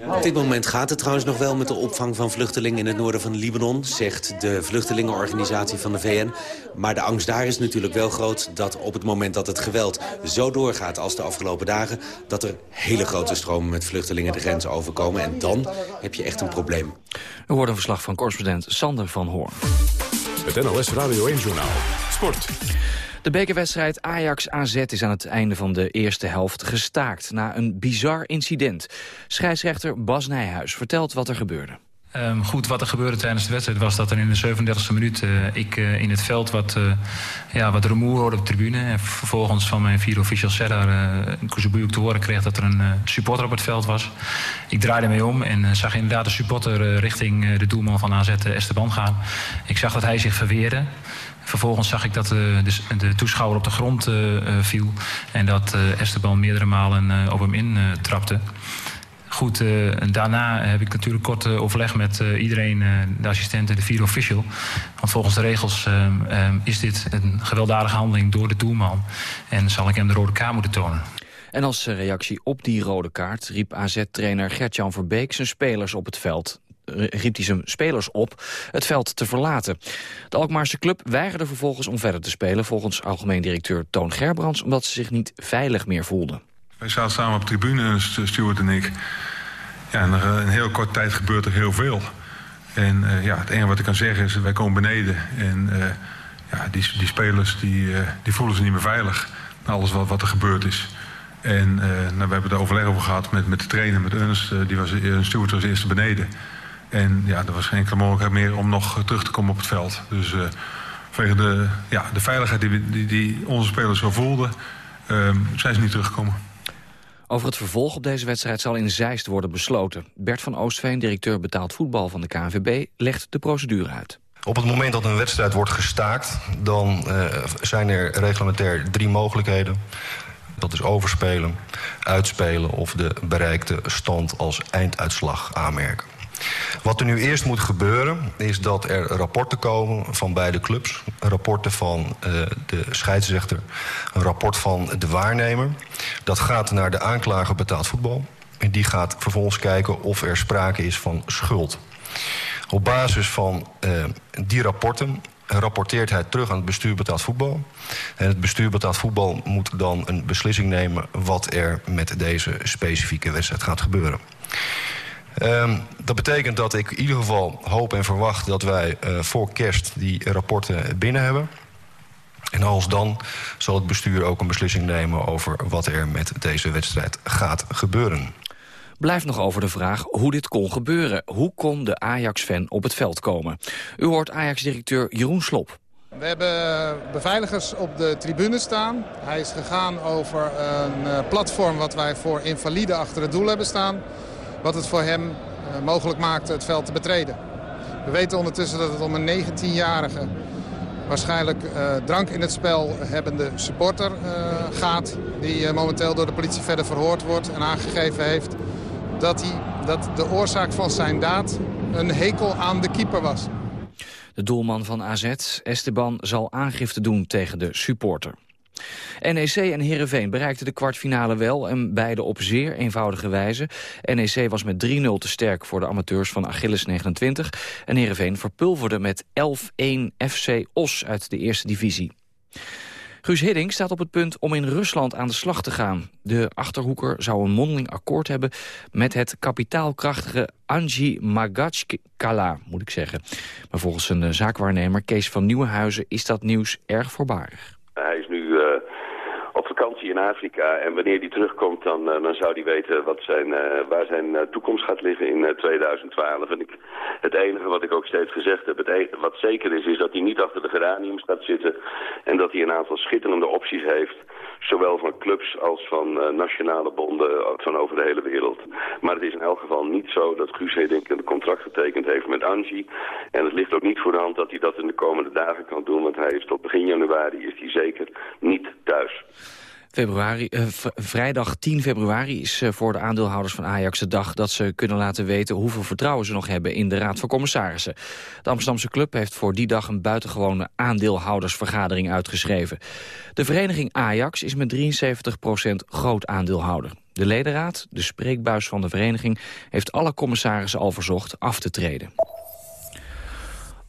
Op dit moment gaat het trouwens nog wel met de opvang van vluchtelingen in het noorden van Libanon, zegt de vluchtelingenorganisatie van de VN. Maar de angst daar is natuurlijk wel groot dat op het moment dat het geweld zo doorgaat als de afgelopen dagen, dat er hele grote stromen met vluchtelingen de grens overkomen. En dan heb je echt een probleem. Er wordt een verslag van correspondent Sander van Hoorn. Het NOS Radio 1 Journaal. Sport. De bekerwedstrijd Ajax-AZ is aan het einde van de eerste helft gestaakt... na een bizar incident. Scheidsrechter Bas Nijhuis vertelt wat er gebeurde. Um, goed, wat er gebeurde tijdens de wedstrijd was dat er in de 37e minuut uh, ik uh, in het veld wat, uh, ja, wat rumoer hoorde op de tribune. En vervolgens van mijn vier officials Serra uh, te horen kreeg dat er een supporter op het veld was. Ik draaide mee om en zag inderdaad de supporter richting de doelman van AZ Esteban gaan. Ik zag dat hij zich verweerde. Vervolgens zag ik dat de, de, de toeschouwer op de grond viel en dat Esteban meerdere malen op hem in trapte. Goed, daarna heb ik natuurlijk kort overleg met iedereen, de assistenten, de vier official. Want volgens de regels is dit een gewelddadige handeling door de doelman. En zal ik hem de rode kaart moeten tonen. En als reactie op die rode kaart riep AZ-trainer Gert-Jan Verbeek zijn spelers op het veld riep hij zijn spelers op het veld te verlaten. De Alkmaarse club weigerde vervolgens om verder te spelen... volgens algemeen directeur Toon Gerbrands... omdat ze zich niet veilig meer voelden. Wij zaten samen op de tribune, Stuart en ik. Ja, en in een heel korte tijd gebeurt er heel veel. En uh, ja, het enige wat ik kan zeggen is, wij komen beneden. En ja, die, die spelers die, uh, die voelen zich niet meer veilig. Na alles wat, wat er gebeurd is. En nou, we hebben er overleg over gehad met, met de trainer, met Ernst. die was, Stuart was eerst beneden. En ja, er was geen enkele mogelijkheid meer om nog terug te komen op het veld. Dus vanwege de, ja, de veiligheid die, die, die onze spelers zo voelden... zijn ze niet teruggekomen. Over het vervolg op deze wedstrijd zal in Zeist worden besloten. Bert van Oostveen, directeur betaald voetbal van de KNVB, legt de procedure uit. Op het moment dat een wedstrijd wordt gestaakt... dan uh, zijn er reglementair drie mogelijkheden. Dat is overspelen, uitspelen of de bereikte stand als einduitslag aanmerken. Wat er nu eerst moet gebeuren is dat er rapporten komen van beide clubs. Rapporten van uh, de scheidsrechter, een rapport van de waarnemer. Dat gaat naar de aanklager betaald voetbal. En die gaat vervolgens kijken of er sprake is van schuld. Op basis van uh, die rapporten rapporteert hij terug aan het bestuur betaald voetbal. En het bestuur betaald voetbal moet dan een beslissing nemen... wat er met deze specifieke wedstrijd gaat gebeuren. Um, dat betekent dat ik in ieder geval hoop en verwacht dat wij uh, voor kerst die rapporten binnen hebben. En als dan zal het bestuur ook een beslissing nemen over wat er met deze wedstrijd gaat gebeuren. Blijft nog over de vraag hoe dit kon gebeuren. Hoe kon de Ajax-fan op het veld komen? U hoort Ajax-directeur Jeroen Slop. We hebben beveiligers op de tribune staan. Hij is gegaan over een eh, platform wat wij voor invaliden achter het doel hebben staan wat het voor hem eh, mogelijk maakte het veld te betreden. We weten ondertussen dat het om een 19-jarige, waarschijnlijk uh, drank in het spel hebbende supporter uh, gaat. Die momenteel door de politie verder verhoord wordt en aangegeven heeft dat, hij, dat de oorzaak van zijn daad een hekel aan de keeper was. De doelman van AZ, Esteban, zal aangifte doen tegen de supporter. NEC en Heerenveen bereikten de kwartfinale wel en beide op zeer eenvoudige wijze. NEC was met 3-0 te sterk voor de amateurs van Achilles 29 en Heerenveen verpulverde met 11-1 FC Os uit de eerste divisie. Guus Hiddink staat op het punt om in Rusland aan de slag te gaan. De Achterhoeker zou een mondeling akkoord hebben met het kapitaalkrachtige Anji Magachkala, moet ik zeggen. Maar volgens een eh, zaakwaarnemer Kees van Nieuwenhuizen is dat nieuws erg voorbarig. Hij is nu in Afrika en wanneer hij terugkomt dan, uh, dan zou hij weten wat zijn, uh, waar zijn toekomst gaat liggen in 2012. En ik, het enige wat ik ook steeds gezegd heb, het e wat zeker is, is dat hij niet achter de geraniums gaat zitten en dat hij een aantal schitterende opties heeft Zowel van clubs als van nationale bonden van over de hele wereld. Maar het is in elk geval niet zo dat Guus Hedink een contract getekend heeft met Angie. En het ligt ook niet voor de hand dat hij dat in de komende dagen kan doen. Want hij is tot begin januari is hij zeker niet thuis. Februari, uh, vrijdag 10 februari is uh, voor de aandeelhouders van Ajax de dag dat ze kunnen laten weten hoeveel vertrouwen ze nog hebben in de Raad van Commissarissen. De Amsterdamse club heeft voor die dag een buitengewone aandeelhoudersvergadering uitgeschreven. De vereniging Ajax is met 73% groot aandeelhouder. De ledenraad, de spreekbuis van de vereniging, heeft alle commissarissen al verzocht af te treden.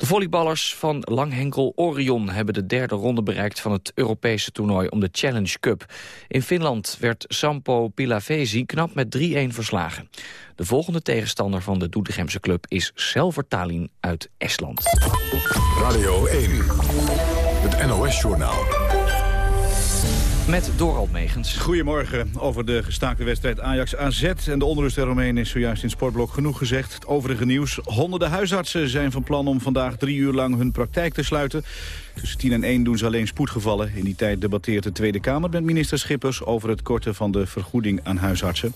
De volleyballers van Langhenkel Orion hebben de derde ronde bereikt van het Europese toernooi om de Challenge Cup. In Finland werd Sampo Pilavesi knap met 3-1 verslagen. De volgende tegenstander van de Doetinchemse club is Selver Tallinn uit Estland. Radio 1, het NOS-journaal. Met Dorald Megens. Goedemorgen. Over de gestaakte wedstrijd Ajax-AZ en de onrust eromheen is zojuist in Sportblok genoeg gezegd. Het overige nieuws. Honderden huisartsen zijn van plan om vandaag drie uur lang hun praktijk te sluiten. Tussen 10 en 1 doen ze alleen spoedgevallen. In die tijd debatteert de Tweede Kamer met minister Schippers over het korten van de vergoeding aan huisartsen.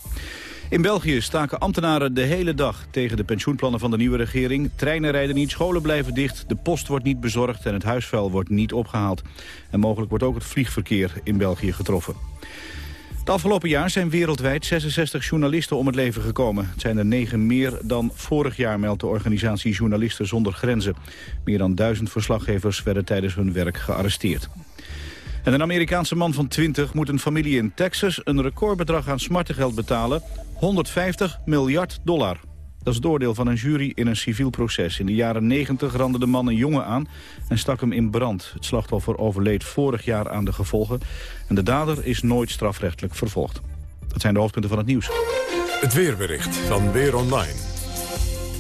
In België staken ambtenaren de hele dag tegen de pensioenplannen van de nieuwe regering. Treinen rijden niet, scholen blijven dicht, de post wordt niet bezorgd en het huisvuil wordt niet opgehaald. En mogelijk wordt ook het vliegverkeer in België getroffen. Het afgelopen jaar zijn wereldwijd 66 journalisten om het leven gekomen. Het zijn er negen meer dan vorig jaar, meldt de organisatie Journalisten zonder Grenzen. Meer dan duizend verslaggevers werden tijdens hun werk gearresteerd. En een Amerikaanse man van 20 moet een familie in Texas een recordbedrag aan smartengeld betalen. 150 miljard dollar. Dat is het oordeel van een jury in een civiel proces. In de jaren 90 randde de man een jongen aan en stak hem in brand. Het slachtoffer overleed vorig jaar aan de gevolgen. En de dader is nooit strafrechtelijk vervolgd. Dat zijn de hoofdpunten van het nieuws. Het weerbericht van Weer Online.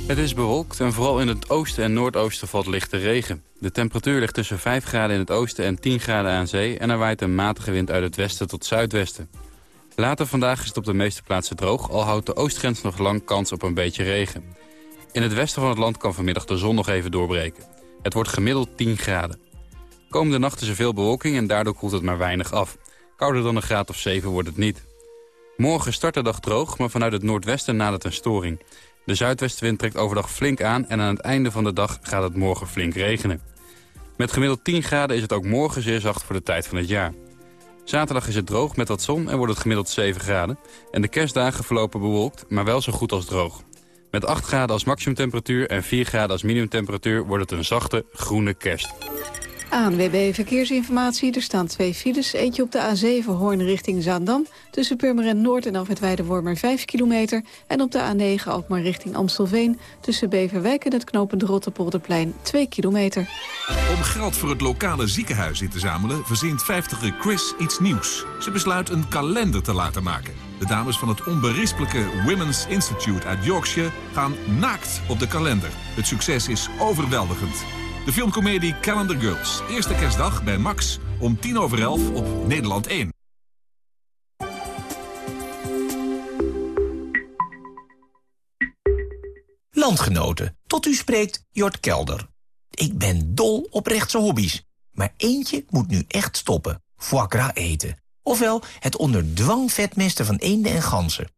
Het is bewolkt en vooral in het oosten en noordoosten valt lichte regen. De temperatuur ligt tussen 5 graden in het oosten en 10 graden aan zee... en er waait een matige wind uit het westen tot zuidwesten. Later vandaag is het op de meeste plaatsen droog... al houdt de oostgrens nog lang kans op een beetje regen. In het westen van het land kan vanmiddag de zon nog even doorbreken. Het wordt gemiddeld 10 graden. Komende nacht is er veel bewolking en daardoor koelt het maar weinig af. Kouder dan een graad of 7 wordt het niet. Morgen start de dag droog, maar vanuit het noordwesten nadert een storing. De zuidwestenwind trekt overdag flink aan en aan het einde van de dag gaat het morgen flink regenen. Met gemiddeld 10 graden is het ook morgen zeer zacht voor de tijd van het jaar. Zaterdag is het droog met wat zon en wordt het gemiddeld 7 graden. En de kerstdagen verlopen bewolkt, maar wel zo goed als droog. Met 8 graden als maximumtemperatuur en 4 graden als minimumtemperatuur... wordt het een zachte, groene kerst. ANWB Verkeersinformatie. Er staan twee files. Eentje op de A7 Hoorn richting Zaandam. Tussen Purmerend Noord en Afwet Weidewormer 5 kilometer. En op de A9 Alkmaar richting Amstelveen. Tussen Beverwijk en het knooppunt Rotterpolderplein 2 kilometer. Om geld voor het lokale ziekenhuis in te zamelen... verzint 50 Chris iets nieuws. Ze besluit een kalender te laten maken. De dames van het onberispelijke Women's Institute uit Yorkshire... gaan naakt op de kalender. Het succes is overweldigend. De filmcomedie Calendar Girls. Eerste kerstdag bij Max om tien over elf op Nederland 1. Landgenoten, tot u spreekt Jort Kelder. Ik ben dol op rechtse hobby's. Maar eentje moet nu echt stoppen. Foie gras eten. Ofwel het onder dwang vetmesten van eenden en ganzen.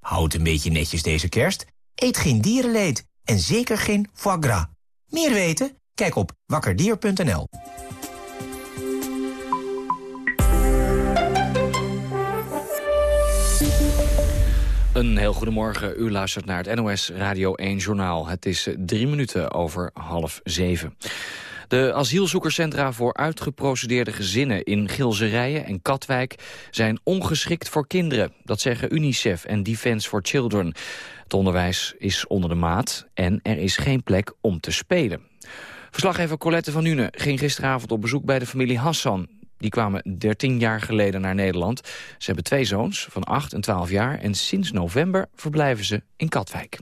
Houd een beetje netjes deze kerst. Eet geen dierenleed. En zeker geen foie gras. Meer weten? Kijk op wakkerdier.nl. Een heel goedemorgen. U luistert naar het NOS Radio 1 Journaal. Het is drie minuten over half zeven. De asielzoekerscentra voor uitgeprocedeerde gezinnen in Gilserijen en Katwijk zijn ongeschikt voor kinderen. Dat zeggen UNICEF en Defence for Children. Het onderwijs is onder de maat en er is geen plek om te spelen. Verslaggever Colette van Nuenen ging gisteravond op bezoek bij de familie Hassan. Die kwamen 13 jaar geleden naar Nederland. Ze hebben twee zoons van 8 en 12 jaar en sinds november verblijven ze in Katwijk.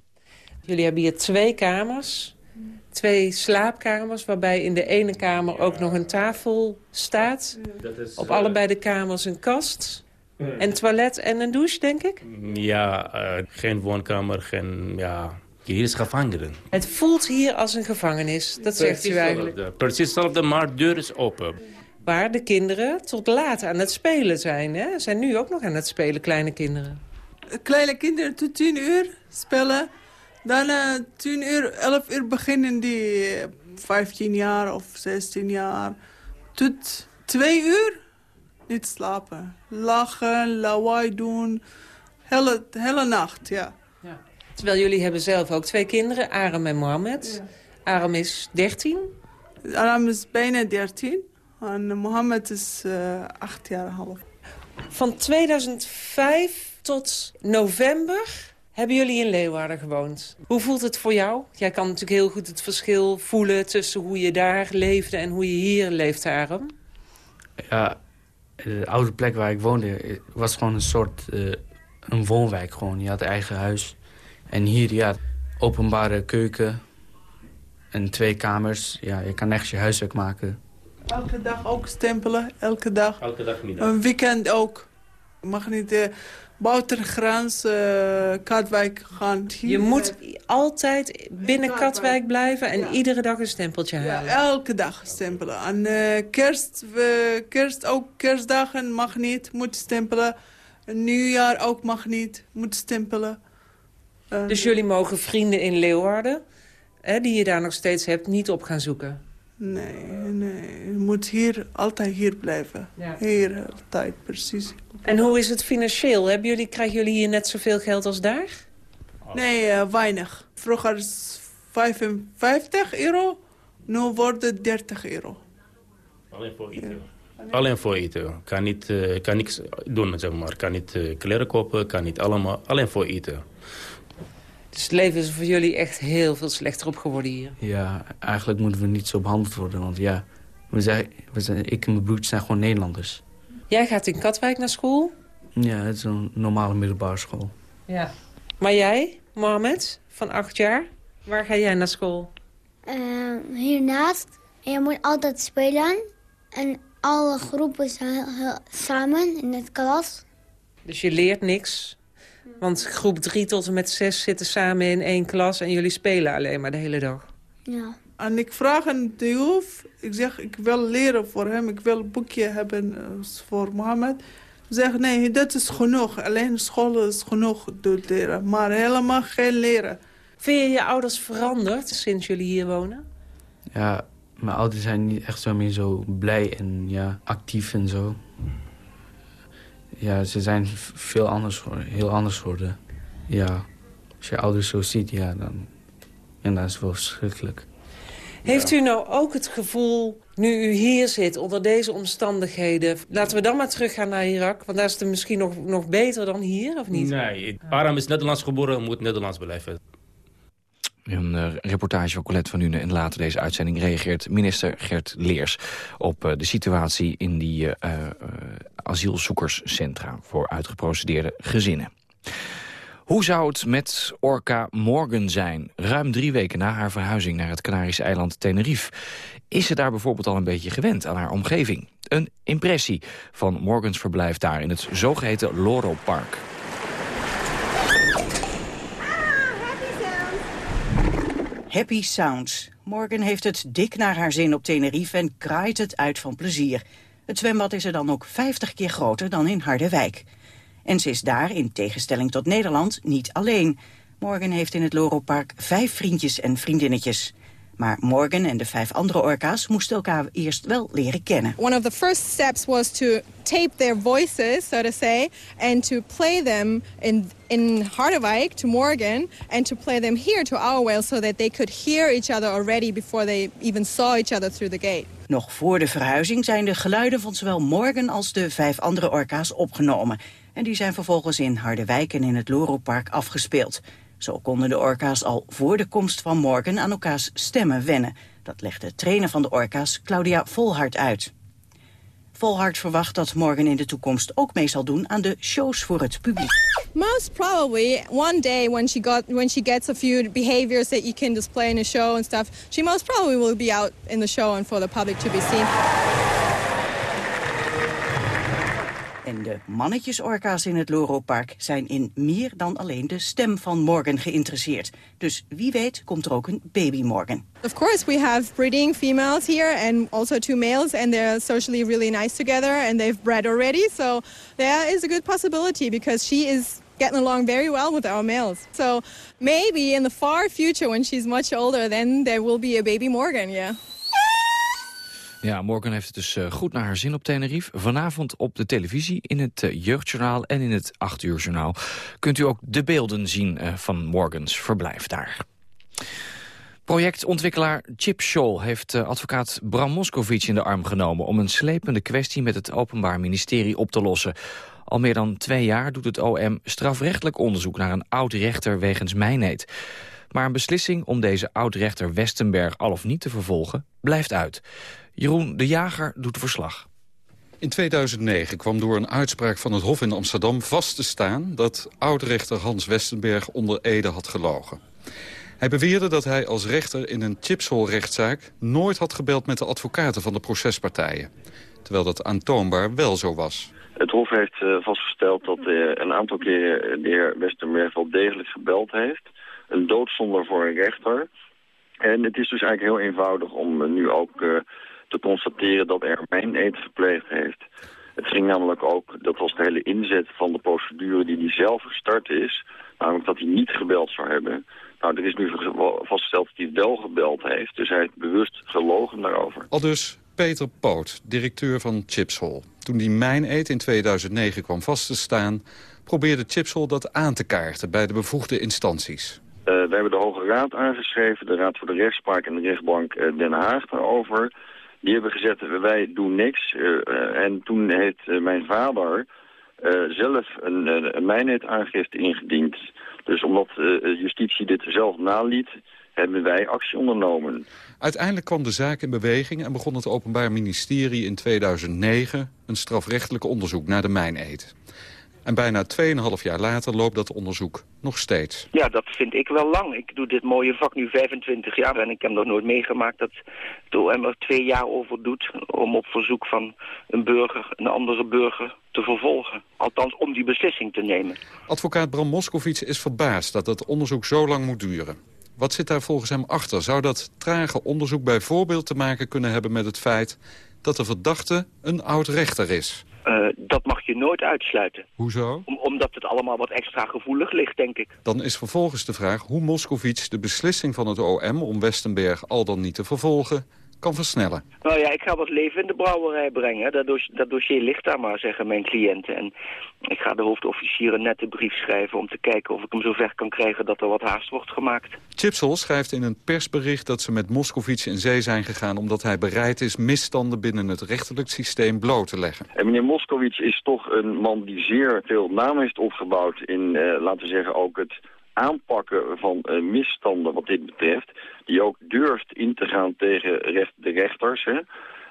Jullie hebben hier twee kamers, twee slaapkamers... waarbij in de ene kamer ook nog een tafel staat. Op allebei de kamers een kast... Een toilet en een douche, denk ik? Ja, uh, geen woonkamer, geen... Ja, hier is gevangenen. Het voelt hier als een gevangenis, dat zegt u eigenlijk. Precies hetzelfde, maar de deur is open. Waar de kinderen tot laat aan het spelen zijn. Hè? Zijn nu ook nog aan het spelen, kleine kinderen. Kleine kinderen tot tien uur spelen. Dan uh, tien uur, elf uur beginnen die 15 jaar of 16 jaar. Tot twee uur niet slapen. Lachen, lawaai doen. Hele, hele nacht, ja. Terwijl jullie hebben zelf ook twee kinderen, Aram en Mohammed. Ja. Aram is 13. Aram is bijna 13. En Mohammed is uh, acht jaar en half. Van 2005 tot november hebben jullie in Leeuwarden gewoond. Hoe voelt het voor jou? Jij kan natuurlijk heel goed het verschil voelen tussen hoe je daar leefde en hoe je hier leeft, Aram. Ja, de oude plek waar ik woonde was gewoon een soort uh, een woonwijk. Gewoon. Je had eigen huis. En hier, ja, openbare keuken en twee kamers. Ja, je kan echt je huiswerk maken. Elke dag ook stempelen, elke dag. Elke dag middag. Een weekend ook. Je mag niet uh, buitengrens uh, Katwijk gaan. Je moet altijd binnen Katwijk blijven en iedere dag een stempeltje halen. Ja, elke dag stempelen. En uh, kerst, kerst, ook kerstdagen mag niet, moet stempelen. Nieuwjaar ook mag niet, moet stempelen. Dus jullie mogen vrienden in Leeuwarden, hè, die je daar nog steeds hebt, niet op gaan zoeken? Nee, nee. Je moet hier altijd hier blijven. Ja. Hier altijd, precies. En hoe is het financieel? Hebben jullie, krijgen jullie hier net zoveel geld als daar? Nee, uh, weinig. Vroeger is 55 euro, nu wordt het 30 euro. Alleen voor eten? Ja. Alleen voor eten. Kan, niet, uh, kan niks doen, zeg maar. Kan niet uh, kleren kopen, kan niet allemaal. Alleen voor eten. Dus het leven is voor jullie echt heel veel slechter op geworden hier. Ja, eigenlijk moeten we niet zo behandeld worden. Want ja, we zijn, we zijn, ik en mijn broertje zijn gewoon Nederlanders. Jij gaat in Katwijk naar school? Ja, het is een normale middelbare school. Ja. Maar jij, Mohamed, van acht jaar, waar ga jij naar school? Uh, hiernaast. En je moet altijd spelen. En alle groepen zijn samen in het klas. Dus je leert niks? Want groep 3 tot en met 6 zitten samen in één klas... en jullie spelen alleen maar de hele dag. Ja. En ik vraag aan de juf, ik zeg, ik wil leren voor hem. Ik wil een boekje hebben uh, voor Mohammed. Zeg, nee, dat is genoeg. Alleen school is genoeg door leren. Maar helemaal geen leren. Vind je je ouders veranderd sinds jullie hier wonen? Ja, mijn ouders zijn niet echt zo meer zo blij en ja, actief en zo ja, ze zijn veel anders, heel anders geworden. Ja, als je ouders zo ziet, ja, dan, en dat is wel verschrikkelijk. Heeft u nou ook het gevoel, nu u hier zit, onder deze omstandigheden... laten we dan maar teruggaan naar Irak, want daar is het misschien nog, nog beter dan hier, of niet? Nee, Param is Nederlands geboren, moet Nederlands blijven. Een uh, reportage van Colette van Nune en later deze uitzending reageert minister Gert Leers op uh, de situatie in die uh, asielzoekerscentra voor uitgeprocedeerde gezinnen. Hoe zou het met Orca Morgan zijn, ruim drie weken na haar verhuizing naar het Canarische eiland Tenerife? Is ze daar bijvoorbeeld al een beetje gewend aan haar omgeving? Een impressie van Morgans verblijf daar in het zogeheten Loro Park. Happy Sounds. Morgan heeft het dik naar haar zin op Tenerife en kraait het uit van plezier. Het zwembad is er dan ook 50 keer groter dan in Harderwijk. En ze is daar, in tegenstelling tot Nederland, niet alleen. Morgan heeft in het Loro-park vijf vriendjes en vriendinnetjes. Maar Morgan en de vijf andere orka's moesten elkaar eerst wel leren kennen. One of the first steps was to tape their voices, so to say, and to play them in in Harderwijk to Morgan and to play them here to our whale so that they could hear each other already before they even saw each other through the gate. Nog voor de verhuizing zijn de geluiden van zowel Morgan als de vijf andere orka's opgenomen. En die zijn vervolgens in Harderwijk en in het Loro-park afgespeeld. Zo konden de orka's al voor de komst van Morgan aan elkaars stemmen wennen. Dat legde de trainer van de orka's, Claudia Volhard, uit. Volhard verwacht dat Morgan in de toekomst ook mee zal doen aan de shows voor het publiek. Most probably one day when she got when she gets a few behaviors that you can display in a show and stuff, she most probably will be out in the show and for the public to be seen. En de mannetjesorka's in het Loro-park zijn in meer dan alleen de stem van Morgan geïnteresseerd. Dus wie weet komt er ook een baby Morgan. Of course we have breeding females here and also two males and they're socially really nice together and they've bred already. So there is a good possibility because she is getting along very well with our males. So maybe in the far future when she's much older then there will be a baby Morgan, yeah. Ja, Morgan heeft het dus uh, goed naar haar zin op Tenerife. Vanavond op de televisie, in het uh, Jeugdjournaal en in het 8 uur journaal... kunt u ook de beelden zien uh, van Morgans verblijf daar. Projectontwikkelaar Chip Scholl heeft advocaat Bram Moskovic in de arm genomen... om een slepende kwestie met het Openbaar Ministerie op te lossen. Al meer dan twee jaar doet het OM strafrechtelijk onderzoek naar een oud-rechter wegens mijnheid. Maar een beslissing om deze oud-rechter Westenberg al of niet te vervolgen blijft uit. Jeroen de Jager doet verslag. In 2009 kwam door een uitspraak van het Hof in Amsterdam vast te staan... dat oud-rechter Hans Westenberg onder Ede had gelogen. Hij beweerde dat hij als rechter in een chipshol-rechtszaak... nooit had gebeld met de advocaten van de procespartijen. Terwijl dat aantoonbaar wel zo was. Het Hof heeft uh, vastgesteld dat uh, een aantal keren de heer Westerberg wel degelijk gebeld heeft. Een doodzonde voor een rechter. En het is dus eigenlijk heel eenvoudig om nu ook te constateren dat er mijn eet gepleegd heeft. Het ging namelijk ook, dat was de hele inzet van de procedure die hij zelf gestart is. Namelijk dat hij niet gebeld zou hebben. Nou, er is nu vastgesteld dat hij wel gebeld heeft. Dus hij heeft bewust gelogen daarover. Al dus Peter Poot, directeur van Chipshol. Toen die mijn eet in 2009 kwam vast te staan... probeerde Chipshol dat aan te kaarten bij de bevoegde instanties. Uh, we hebben de Hoge Raad aangeschreven, de Raad voor de Rechtspraak en de rechtbank uh, Den Haag daarover. Die hebben gezegd, wij doen niks. Uh, en toen heeft mijn vader zelf een, een mijnheid-aangifte ingediend. Dus omdat justitie dit zelf naliet, hebben wij actie ondernomen. Uiteindelijk kwam de zaak in beweging en begon het Openbaar Ministerie in 2009... een strafrechtelijk onderzoek naar de mijneed. En bijna 2,5 jaar later loopt dat onderzoek nog steeds. Ja, dat vind ik wel lang. Ik doe dit mooie vak nu 25 jaar en ik heb nog nooit meegemaakt dat de OM er twee jaar over doet om op verzoek van een burger een andere burger te vervolgen. Althans, om die beslissing te nemen. Advocaat Bram Moskowitz is verbaasd dat het onderzoek zo lang moet duren. Wat zit daar volgens hem achter? Zou dat trage onderzoek bijvoorbeeld te maken kunnen hebben met het feit... dat de verdachte een oud-rechter is? Uh, dat mag je nooit uitsluiten. Hoezo? Om, omdat het allemaal wat extra gevoelig ligt, denk ik. Dan is vervolgens de vraag hoe Moskovits de beslissing van het OM... om Westenberg al dan niet te vervolgen, kan versnellen. Nou ja, ik ga wat leven in de brouwerij brengen. Dat, dossier, dat dossier ligt daar maar, zeggen mijn cliënten. En ik ga de hoofdofficier een nette brief schrijven... om te kijken of ik hem zover kan krijgen dat er wat haast wordt gemaakt. Chipsel schrijft in een persbericht dat ze met Moskovits in zee zijn gegaan... omdat hij bereid is misstanden binnen het rechterlijk systeem bloot te leggen. En meneer Moskovits is toch een man die zeer veel naam heeft opgebouwd... in, uh, laten we zeggen, ook het aanpakken van uh, misstanden wat dit betreft. Die ook durft in te gaan tegen de rechters. Hè,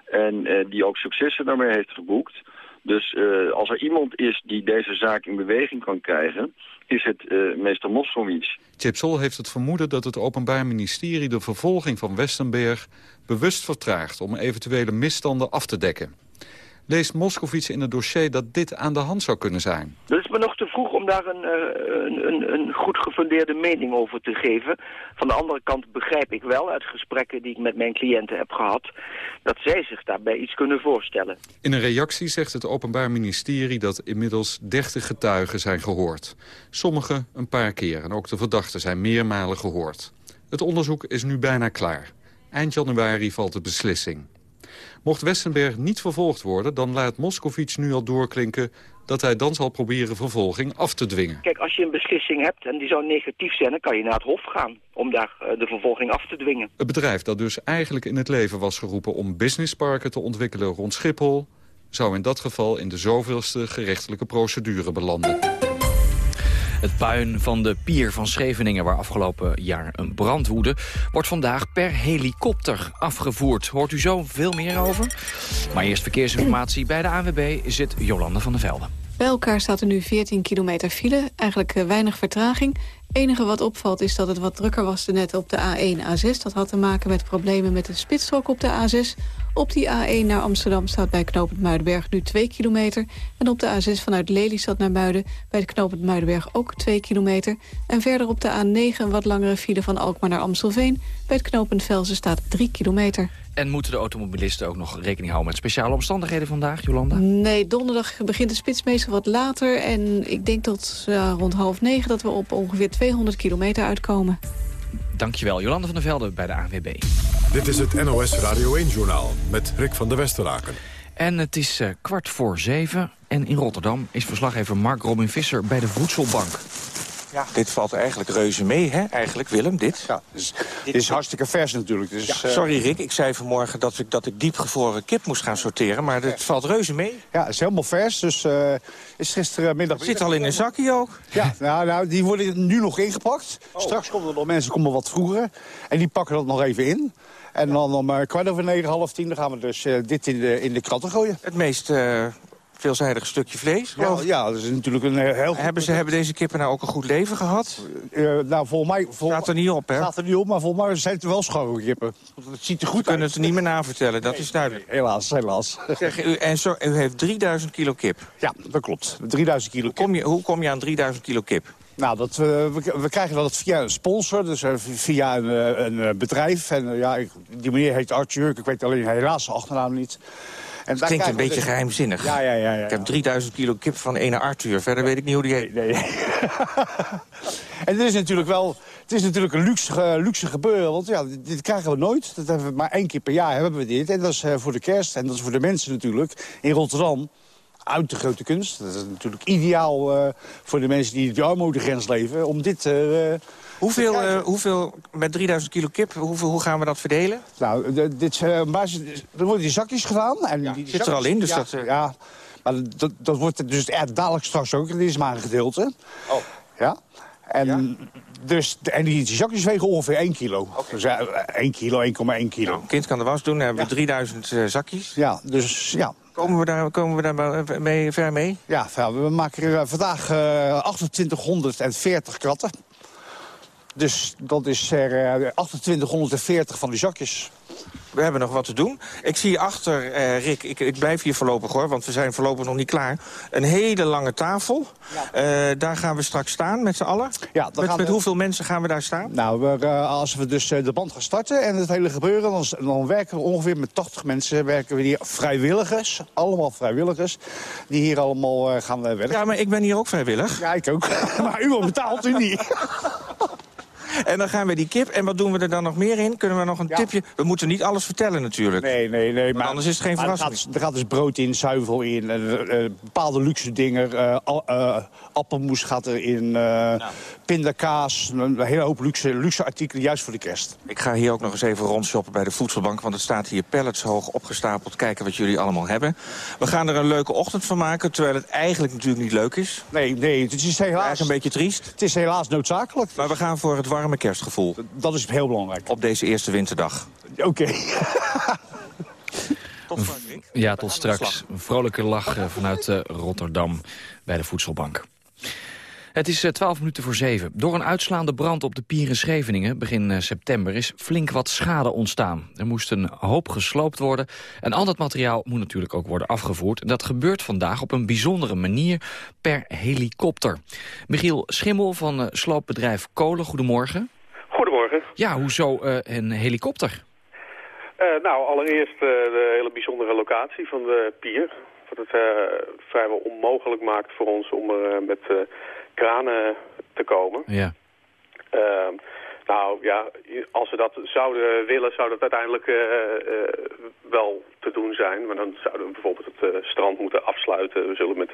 en uh, die ook successen daarmee heeft geboekt. Dus uh, als er iemand is die deze zaak in beweging kan krijgen, is het meester Moskowitz. Chipsol heeft het vermoeden dat het Openbaar Ministerie de vervolging van Westenberg bewust vertraagt om eventuele misstanden af te dekken leest Moskovits in het dossier dat dit aan de hand zou kunnen zijn. Het is me nog te vroeg om daar een, een, een, een, goed gefundeerde mening over te geven. Van de andere kant begrijp ik wel uit gesprekken die ik met mijn cliënten heb gehad... dat zij zich daarbij iets kunnen voorstellen. In een reactie zegt het Openbaar Ministerie dat inmiddels 30 getuigen zijn gehoord. Sommigen een paar keer en ook de verdachten zijn meermalen gehoord. Het onderzoek is nu bijna klaar. Eind januari valt de beslissing. Mocht Westenberg niet vervolgd worden, dan laat Moskovits nu al doorklinken dat hij dan zal proberen vervolging af te dwingen. Kijk, als je een beslissing hebt en die zou negatief zijn... dan kan je naar het hof gaan om daar uh, de vervolging af te dwingen. Het bedrijf dat dus eigenlijk in het leven was geroepen... om businessparken te ontwikkelen rond Schiphol... zou in dat geval in de zoveelste gerechtelijke procedure belanden. Het puin van de pier van Scheveningen, waar afgelopen jaar een brand woedde... wordt vandaag per helikopter afgevoerd. Hoort u zo veel meer over? Maar eerst verkeersinformatie. Bij de ANWB zit Jolanda van der Velde. Bij elkaar staat er nu 14 kilometer file. Eigenlijk weinig vertraging enige wat opvalt is dat het wat drukker was net op de A1, A6. Dat had te maken met problemen met de spitsstrook op de A6. Op die A1 naar Amsterdam staat bij knooppunt Muidenberg nu 2 kilometer. En op de A6 vanuit Lelystad naar Muiden bij het knooppunt Muidenberg ook 2 kilometer. En verder op de A9 een wat langere file van Alkmaar naar Amstelveen. Bij het knooppunt Velzen staat 3 kilometer. En moeten de automobilisten ook nog rekening houden met speciale omstandigheden vandaag, Jolanda? Nee, donderdag begint de spits meestal wat later. En ik denk tot uh, rond half negen dat we op ongeveer 200 kilometer uitkomen. Dankjewel, Jolanda van der Velde bij de ANWB. Dit is het NOS Radio 1-journaal met Rick van der Westeraken. En het is uh, kwart voor zeven. En in Rotterdam is verslaggever Mark Robin Visser bij de Voedselbank. Ja. Dit valt eigenlijk reuze mee, hè? Eigenlijk, Willem, dit? Ja, dus, dit is hartstikke vers natuurlijk. Dus, ja, sorry, Rick. Ik zei vanmorgen dat ik, dat ik diepgevroren kip moest gaan sorteren. Maar dit valt reuze mee. Ja, het is helemaal vers. Dus uh, is gistermiddag... Het zit al in een zakje ook. Ja, nou, nou, die worden nu nog ingepakt. Oh. Straks komen er nog mensen komen wat vroeger. En die pakken dat nog even in. En dan om uh, kwart over negen, half tien, dan gaan we dus uh, dit in de, in de kratten gooien. Het meest veelzijdig stukje vlees. Ja, ja, dat is natuurlijk een eh, heel goed... Hebben, ze, hebben deze kippen nou ook een goed leven gehad? Uh, nou, volgens mij... Vol... Staat er niet op, hè? Staat er niet op, maar volgens mij zijn het wel schone kippen. Het ziet er goed uit. Kunnen het niet meer navertellen, dat nee, is duidelijk. Nee, helaas, helaas. Zeg, u, en zo, u heeft 3000 kilo kip? Ja, dat klopt. 3000 kilo kip. Hoe kom je, hoe kom je aan 3000 kilo kip? Nou, dat, uh, we, we, krijgen dat via een sponsor, dus uh, via een, een bedrijf. En ja, ik, die meneer heet Arthur, ik weet alleen helaas zijn achternaam niet. En dat klinkt een beetje dus... geheimzinnig. Ja, ja, ja, ja, Ik heb 3000 kilo kip van ene Arthur. Verder weet ik niet hoe die heet. Nee, nee. en dit is natuurlijk wel... Het is natuurlijk een luxe, luxe gebeuren, want ja, dit krijgen we nooit. Dat hebben we maar één keer per jaar hebben we dit. En dat is uh, voor de kerst en dat is voor de mensen natuurlijk in Rotterdam uit de grote kunst. Dat is natuurlijk ideaal uh, voor de mensen die de armoedegrens leven... om dit uh, Hoeveel, uh, hoeveel, met 3000 kilo kip, hoeveel, hoe gaan we dat verdelen? Nou, dit, uh, basis, er worden die zakjes gedaan. En ja, die, die zit zakjes, er al in, dus ja, dat... Uh... Ja, maar dat, dat wordt dus dadelijk straks ook. Dit is maar een gedeelte. Oh. Ja. En, ja? dus, en die, zakjes wegen ongeveer 1 kilo. Okay. Dus 1 kilo, 1,1 kilo. Nou, een kind kan de was doen, dan hebben we 3000 zakjes. Ja, dus ja. Komen we daar, komen we daar mee, ver mee? Ja, we maken vandaag 2840 kratten. Dus dat is er uh, 2840 van die zakjes. We hebben nog wat te doen. Ik zie achter, uh, Rick, ik, ik, blijf hier voorlopig hoor, want we zijn voorlopig nog niet klaar. Een hele lange tafel. Ja. Uh, daar gaan we straks staan met z'n allen. Ja, met, gaan met we... hoeveel mensen gaan we daar staan? Nou, we, als we dus de band gaan starten en het hele gebeuren... Dan, dan, werken we ongeveer met 80 mensen. Werken we hier vrijwilligers, allemaal vrijwilligers... die hier allemaal gaan werken. Ja, maar ik ben hier ook vrijwillig. Ja, ik ook. maar u wordt betaald, u niet. En dan gaan we die kip. En wat doen we er dan nog meer in? Kunnen we nog een ja. tipje? We moeten niet alles vertellen natuurlijk. Nee, nee, nee. Maar, anders is het geen verrassing. Er gaat, er gaat, dus brood in, zuivel in, uh, uh, bepaalde luxe dingen. Uh, appelmoes gaat erin, nou. pindakaas. Een hele hoop luxe, luxe artikelen, juist voor de kerst. Ik ga hier ook nog eens even rondshoppen bij de voedselbank. Want het staat hier pallets hoog opgestapeld. Kijken wat jullie allemaal hebben. We gaan er een leuke ochtend van maken. Terwijl het eigenlijk natuurlijk niet leuk is. Nee, nee. Het is helaas... Eigenlijk een beetje triest. Het is helaas noodzakelijk. Maar we gaan voor het warme kerstgevoel. Dat is heel belangrijk. Op deze eerste winterdag. Oké. Okay. Ja, tot straks. Een vrolijke lach vanuit uh, Rotterdam bij de Voedselbank. Het is 12 minuten voor 7. Door een uitslaande brand op de pier in Scheveningen begin september is flink wat schade ontstaan. Er moest een hoop gesloopt worden en al dat materiaal moet natuurlijk ook worden afgevoerd. En dat gebeurt vandaag op een bijzondere manier per helikopter. Michiel Schimmel van sloopbedrijf Kolen, goedemorgen. Goedemorgen. Ja, hoezo uh, een helikopter? Uh, nou, allereerst uh, de hele bijzondere locatie van de pier. Wat het vrijwel onmogelijk maakt voor ons om er met kranen te komen. Ja. Uh, nou ja, als we dat zouden willen, zou dat uiteindelijk uh, uh, wel te doen zijn. Maar dan zouden we bijvoorbeeld het uh, strand moeten afsluiten. We zullen met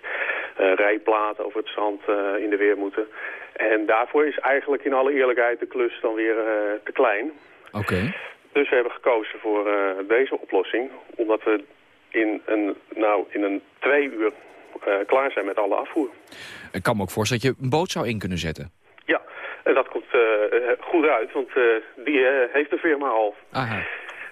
rijplaten over het strand in de weer moeten. En daarvoor is eigenlijk in alle eerlijkheid de klus dan weer te klein. Oké. Okay. Dus we hebben gekozen voor deze oplossing. Omdat we in een, nou, in een twee uur klaar zijn met alle afvoer. Ik kan me ook voorstellen dat je een boot zou in kunnen zetten. Ja, en dat komt uh, goed uit, want uh, die heeft de firma al. Aha.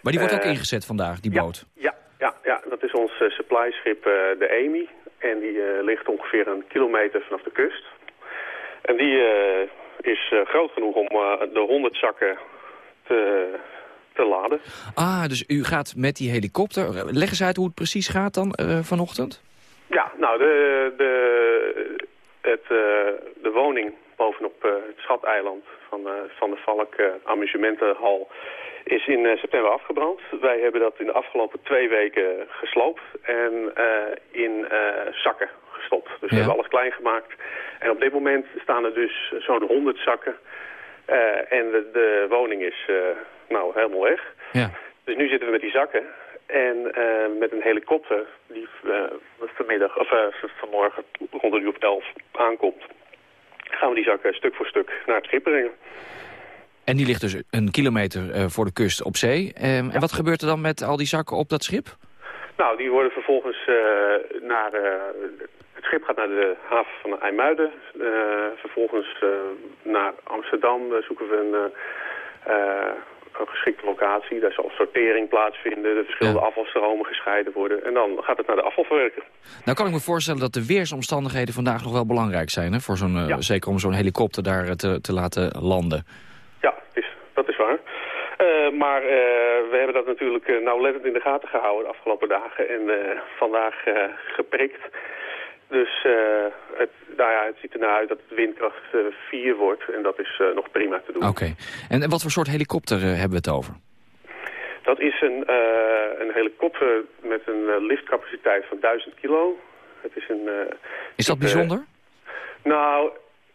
Maar die wordt ook ingezet vandaag, die ja, boot? Ja, ja, ja, dat is ons supply-schip de EMI. En die ligt ongeveer een kilometer vanaf de kust. En die is groot genoeg om de 100 zakken te, te laden. Ah, dus u gaat met die helikopter... Leg eens uit hoe het precies gaat dan vanochtend. Ja, nou, de, de, het, uh, de woning bovenop uh, het Schateiland van, uh, van de Valk Amusementenhal is in september afgebrand. Wij hebben dat in de afgelopen twee weken gesloopt en in zakken gestopt. Dus we hebben alles klein gemaakt. En op dit moment staan er dus zo'n 100 zakken en de, de woning is nou helemaal weg. Ja. Dus nu zitten we met die zakken en uh, met een helikopter die uh, vanmiddag, of uh, vanmorgen rond een uur of elf aankomt, gaan we die zakken stuk voor stuk naar het schip brengen. En die ligt dus een kilometer voor de kust op zee. Um, en wat gebeurt er dan met al die zakken op dat schip? Nou, die worden vervolgens naar... het schip gaat naar de haven van IJmuiden. vervolgens naar Amsterdam zoeken we een een geschikte locatie. Daar zal sortering plaatsvinden, de verschillende afvalstromen gescheiden worden. En dan gaat het naar de afvalverwerker. Nou kan ik me voorstellen dat de weersomstandigheden vandaag nog wel belangrijk zijn. Hè? Voor zo'n, uh, Zeker om zo'n helikopter daar te, te laten landen. Ja, is, dat is waar. Uh, maar uh, we hebben dat natuurlijk uh, nauwlettend in de gaten gehouden de afgelopen dagen. En vandaag geprikt. Dus het, nou ja, het ziet er naar uit dat het windkracht 4 wordt. En dat is nog prima te doen. Oké. Okay. En wat voor soort helikopter hebben we het over? Dat is een, een helikopter met een liftcapaciteit van 1000 kilo. Het is een... is dat bijzonder? Nou,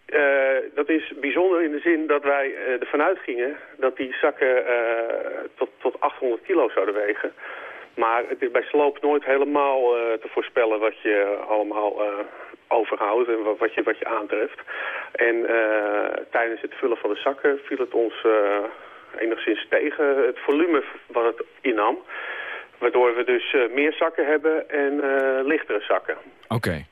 uh, dat is bijzonder in de zin dat wij uh, ervan uitgingen dat die zakken uh, tot, tot 800 kilo zouden wegen. Maar het is bij sloop nooit helemaal te voorspellen wat je allemaal overhoudt en wat, je, wat je aantreft. En tijdens het vullen van de zakken viel het ons enigszins tegen het volume wat het innam. Waardoor we dus meer zakken hebben en lichtere zakken. Oké.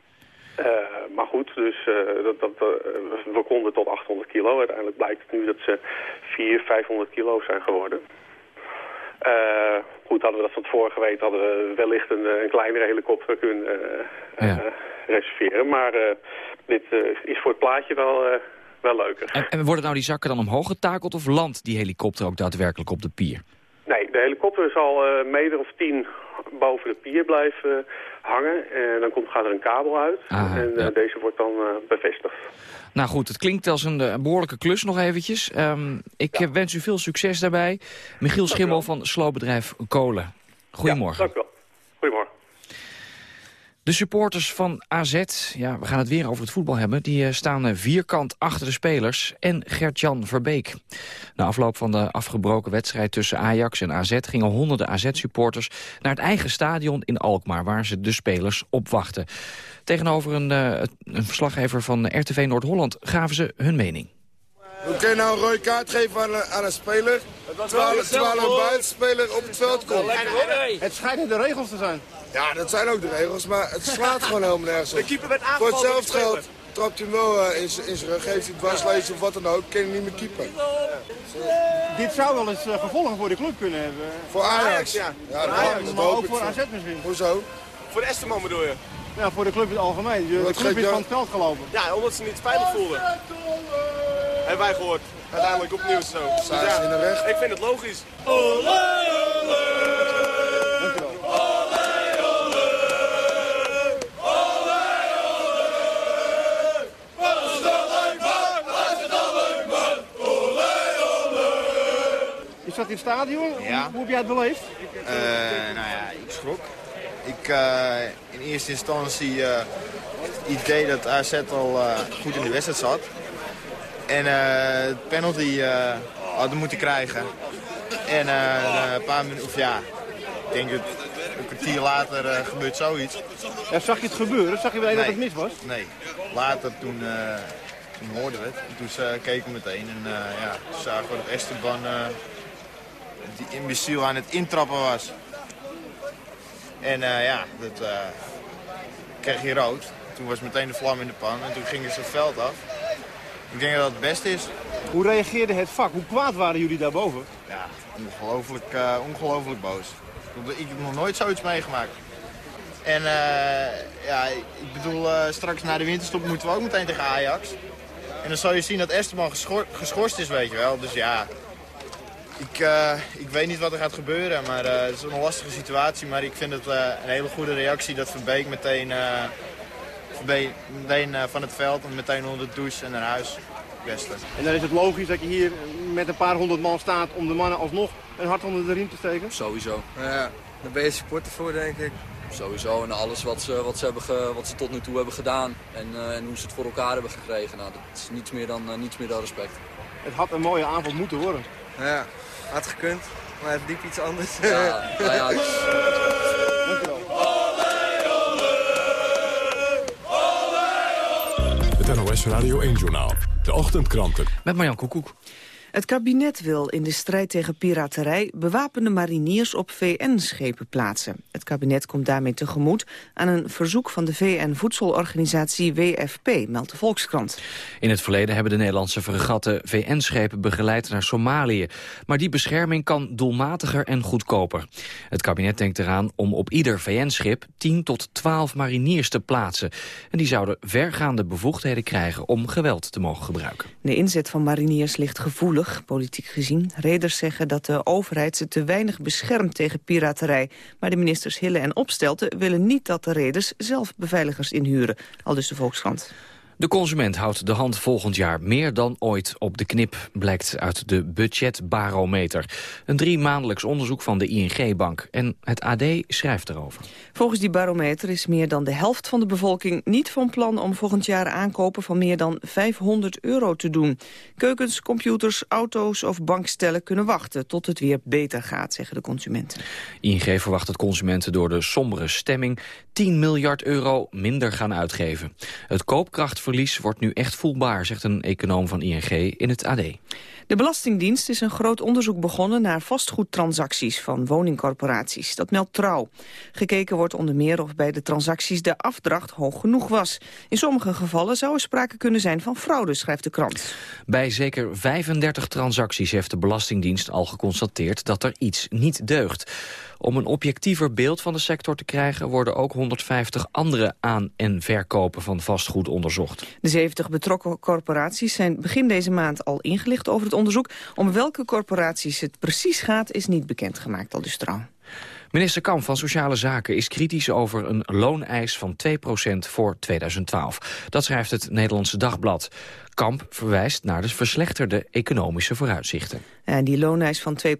Uh, maar goed, dus uh, dat, dat, uh, we konden tot 800 kilo. Uiteindelijk blijkt het nu dat ze 400, 500 kilo zijn geworden. Goed, hadden we dat van tevoren geweten, hadden we wellicht een, een kleinere helikopter kunnen ja. reserveren. Maar dit is voor het plaatje wel, wel leuker. En, en worden nou die zakken dan omhoog getakeld of landt die helikopter ook daadwerkelijk op de pier? Nee, de helikopter zal een meter of tien boven de pier blijven hangen. En dan komt, gaat er een kabel uit. Ah, en ja. deze wordt dan uh, bevestigd. Nou goed, het klinkt als een, een behoorlijke klus nog eventjes. Um, ik ja. wens u veel succes daarbij. Michiel Schimmel van sloopbedrijf Kolen. Goedemorgen. Ja, dank u wel. De supporters van AZ, ja, we gaan het weer over het voetbal hebben... die uh, staan vierkant achter de spelers en Gert-Jan Verbeek. Na afloop van de afgebroken wedstrijd tussen Ajax en AZ... gingen honderden AZ-supporters naar het eigen stadion in Alkmaar... waar ze de spelers opwachten. Tegenover een, uh, een verslaggever van RTV Noord-Holland gaven ze hun mening. Hoe kun je nou een rode kaart geven aan een, aan een speler... terwijl, een buitenspeler op het veld komt? Het schijnt de regels te zijn. Ja, dat zijn ook de regels, maar het slaat gewoon helemaal nergens op. De keeper werd Voor aangevallen. hetzelfde geld trapt hij hem wel uh, in zijn rug, geeft hij het dwarslezen of wat dan ook, kan hij niet meer keeper. Dit zou wel eens uh, gevolgen voor de club kunnen hebben. Voor Ajax? ja. ja dat Ajax, dat maar ook voor AZ misschien. Hoezo? Voor de Esterman bedoel je? Ja, voor de club in het algemeen. De, club is van het veld gelopen. Ja, omdat ze niet veilig voelden. Hebben wij gehoord. Uiteindelijk opnieuw zo. Dus ze in de weg? Ik vind het logisch. Zat in het stadion. Ja. Hoe, hoe heb jij het beleefd? Eh, nou ja, ik schrok. Ik uh, in eerste instantie uh, het idee dat AZ al uh, goed in de wedstrijd zat. En het penalty hadden moeten krijgen. En een paar minuten, of ja, ik denk dat een kwartier later gebeurt zoiets. Ja, zag je het gebeuren? Zag je wel nee. dat het mis was? Nee, later toen, toen hoorden we het. En toen keken we meteen en ja, toen zagen we dat Esteban die imbeciel aan het intrappen was. En uh, ja, dat uh, kreeg hij rood. Toen was meteen de vlam in de pan en toen gingen ze het veld af. Ik denk dat dat het beste is. Hoe reageerde het vak? Hoe kwaad waren jullie daarboven? Ja, ongelooflijk, uh, ongelooflijk boos. Ik heb nog nooit zoiets meegemaakt. En ja, ik bedoel, straks na de winterstop moeten we ook meteen tegen Ajax. En dan zal je zien dat Esteban geschor geschorst is, weet je wel. Dus ja, ik, uh, ik weet niet wat er gaat gebeuren, maar uh, het is een lastige situatie. Maar ik vind het uh, een hele goede reactie dat Verbeek meteen, Verbeek, meteen van het veld en meteen onder de douche en naar huis. Beste. En dan is het logisch dat je hier met een paar honderd man staat om de mannen alsnog een hart onder de riem te steken? Sowieso. Ja, daar ben je supporter voor, denk ik. Sowieso. En alles wat ze, wat ze, hebben ge, wat ze tot nu toe hebben gedaan en, en hoe ze het voor elkaar hebben gekregen. Nou, dat is niets meer dan, niets meer dan respect. Het had een mooie avond moeten worden. Ja, had gekund, maar het liep iets anders. Ja, nou ja. Het NOS Radio 1-journaal. De ochtendkranten. Met Marjan Koekoek. Het kabinet wil in de strijd tegen piraterij bewapende mariniers op VN-schepen plaatsen. Het kabinet komt daarmee tegemoet aan een verzoek van de VN-voedselorganisatie WFP, meldt de Volkskrant. In het verleden hebben de Nederlandse fregatten VN-schepen begeleid naar Somalië. Maar die bescherming kan doelmatiger en goedkoper. Het kabinet denkt eraan om op ieder VN-schip 10 tot 12 mariniers te plaatsen. En die zouden vergaande bevoegdheden krijgen om geweld te mogen gebruiken. De inzet van mariniers ligt gevoelig, politiek gezien. Reders zeggen dat de overheid ze te weinig beschermt tegen piraterij. Maar de ministers Hille en Opstelten willen niet dat de reders zelf beveiligers inhuren. Al dus de Volkskrant. De consument houdt de hand volgend jaar meer dan ooit op de knip, blijkt uit de budgetbarometer. Een drie maandelijks onderzoek van de ING-bank. En het AD schrijft erover. Volgens die barometer is meer dan de helft van de bevolking niet van plan om volgend jaar aankopen van meer dan 500 euro te doen. Keukens, computers, auto's of bankstellen kunnen wachten tot het weer beter gaat, zeggen de consumenten. ING verwacht dat consumenten door de sombere stemming 10 miljard euro minder gaan uitgeven. Het koopkracht verlies wordt nu echt voelbaar, zegt een econoom van ING in het AD. De Belastingdienst is een groot onderzoek begonnen naar vastgoedtransacties van woningcorporaties. Dat meldt Trouw. Gekeken wordt onder meer of bij de transacties de afdracht hoog genoeg was. In sommige gevallen zou er sprake kunnen zijn van fraude, schrijft de krant. Bij zeker 35 transacties heeft de Belastingdienst al geconstateerd dat er iets niet deugt. Om een objectiever beeld van de sector te krijgen... worden ook 150 andere aan- en verkopen van vastgoed onderzocht. De 70 betrokken corporaties zijn begin deze maand al ingelicht over het onderzoek. Om welke corporaties het precies gaat is niet bekendgemaakt, al dus trouw. Minister Kamp van Sociale Zaken is kritisch over een looneis van 2% voor 2012. Dat schrijft het Nederlandse Dagblad. Kamp verwijst naar de verslechterde economische vooruitzichten. En die looneis van 2%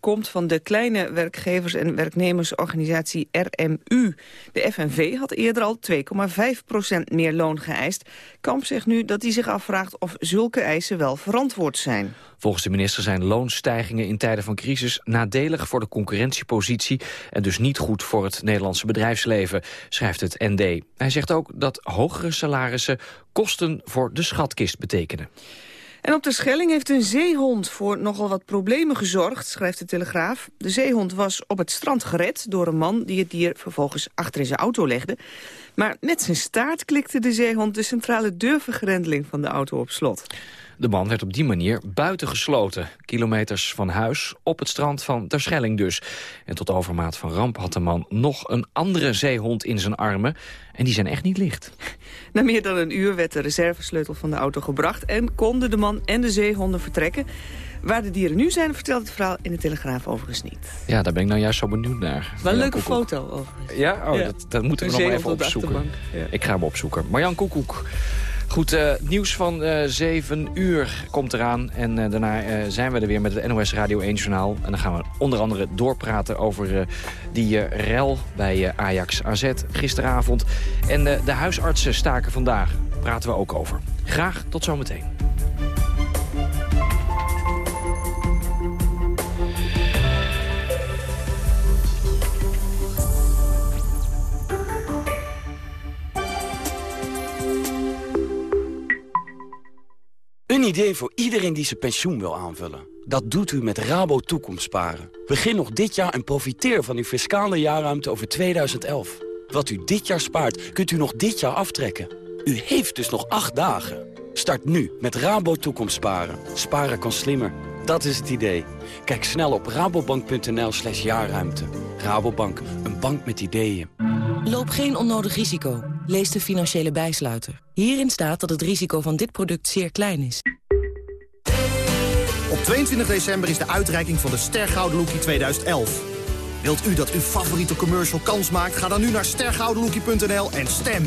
komt van de kleine werkgevers- en werknemersorganisatie RMU. De FNV had eerder al 2,5% meer loon geëist. Kamp zegt nu dat hij zich afvraagt of zulke eisen wel verantwoord zijn. Volgens de minister zijn loonstijgingen in tijden van crisis nadelig voor de concurrentiepositie en dus niet goed voor het Nederlandse bedrijfsleven, schrijft het ND. Hij zegt ook dat hogere salarissen kosten voor de schatkist betekenen. En op de Schelling heeft een zeehond voor nogal wat problemen gezorgd, schrijft de Telegraaf. De zeehond was op het strand gered door een man die het dier vervolgens achter in zijn auto legde. Maar met zijn staart klikte de zeehond de centrale deurvergrendeling van de auto op slot. De man werd op die manier buitengesloten. Kilometers van huis, op het strand van Terschelling dus. En tot overmaat van ramp had de man nog een andere zeehond in zijn armen. En die zijn echt niet licht. Na meer dan een uur werd de reservesleutel van de auto gebracht... en konden de man en de zeehonden vertrekken. Waar de dieren nu zijn, vertelt het verhaal in de Telegraaf overigens niet. Ja, daar ben ik nou juist zo benieuwd naar. Wel een leuke foto overigens. Ja? Oh, Dat, dat moeten we nog maar even opzoeken. Ja. Ik ga hem opzoeken. Marjan Koekoek. Goed, uh, nieuws van uh, 7 uur komt eraan. En uh, daarna zijn we er weer met het NOS Radio 1 Journaal. En dan gaan we onder andere doorpraten over die rel bij Ajax AZ gisteravond. En de huisartsen staken vandaag. Praten we ook over. Graag tot zometeen. Idee voor iedereen die zijn pensioen wil aanvullen. Dat doet u met Rabo Toekomstsparen. Begin nog dit jaar en profiteer van uw fiscale jaarruimte over 2011. Wat u dit jaar spaart, kunt u nog dit jaar aftrekken. U heeft dus nog acht dagen. Start nu met Rabo Toekomstsparen. Sparen kan slimmer. Dat is het idee. Kijk snel op rabobank.nl slash jaarruimte. Rabobank, een bank met ideeën. Loop geen onnodig risico. Lees de financiële bijsluiter. Hierin staat dat het risico van dit product zeer klein is. Op 22 december is de uitreiking van de Stergouden Lookie 2011. Wilt u dat uw favoriete commercial kans maakt? Ga dan nu naar stergoudenlookie.nl en stem.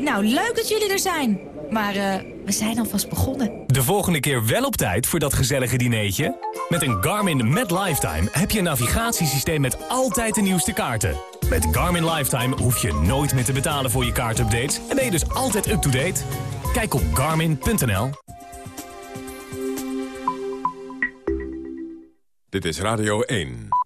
Hey, nou leuk dat jullie er zijn. Maar uh, we zijn alvast begonnen. De volgende keer wel op tijd voor dat gezellige dineetje? Met een Garmin Met Lifetime heb je een navigatiesysteem met altijd de nieuwste kaarten. Met Garmin Lifetime hoef je nooit meer te betalen voor je kaartupdates... en ben je dus altijd up-to-date. Kijk op garmin.nl. Dit is Radio 1.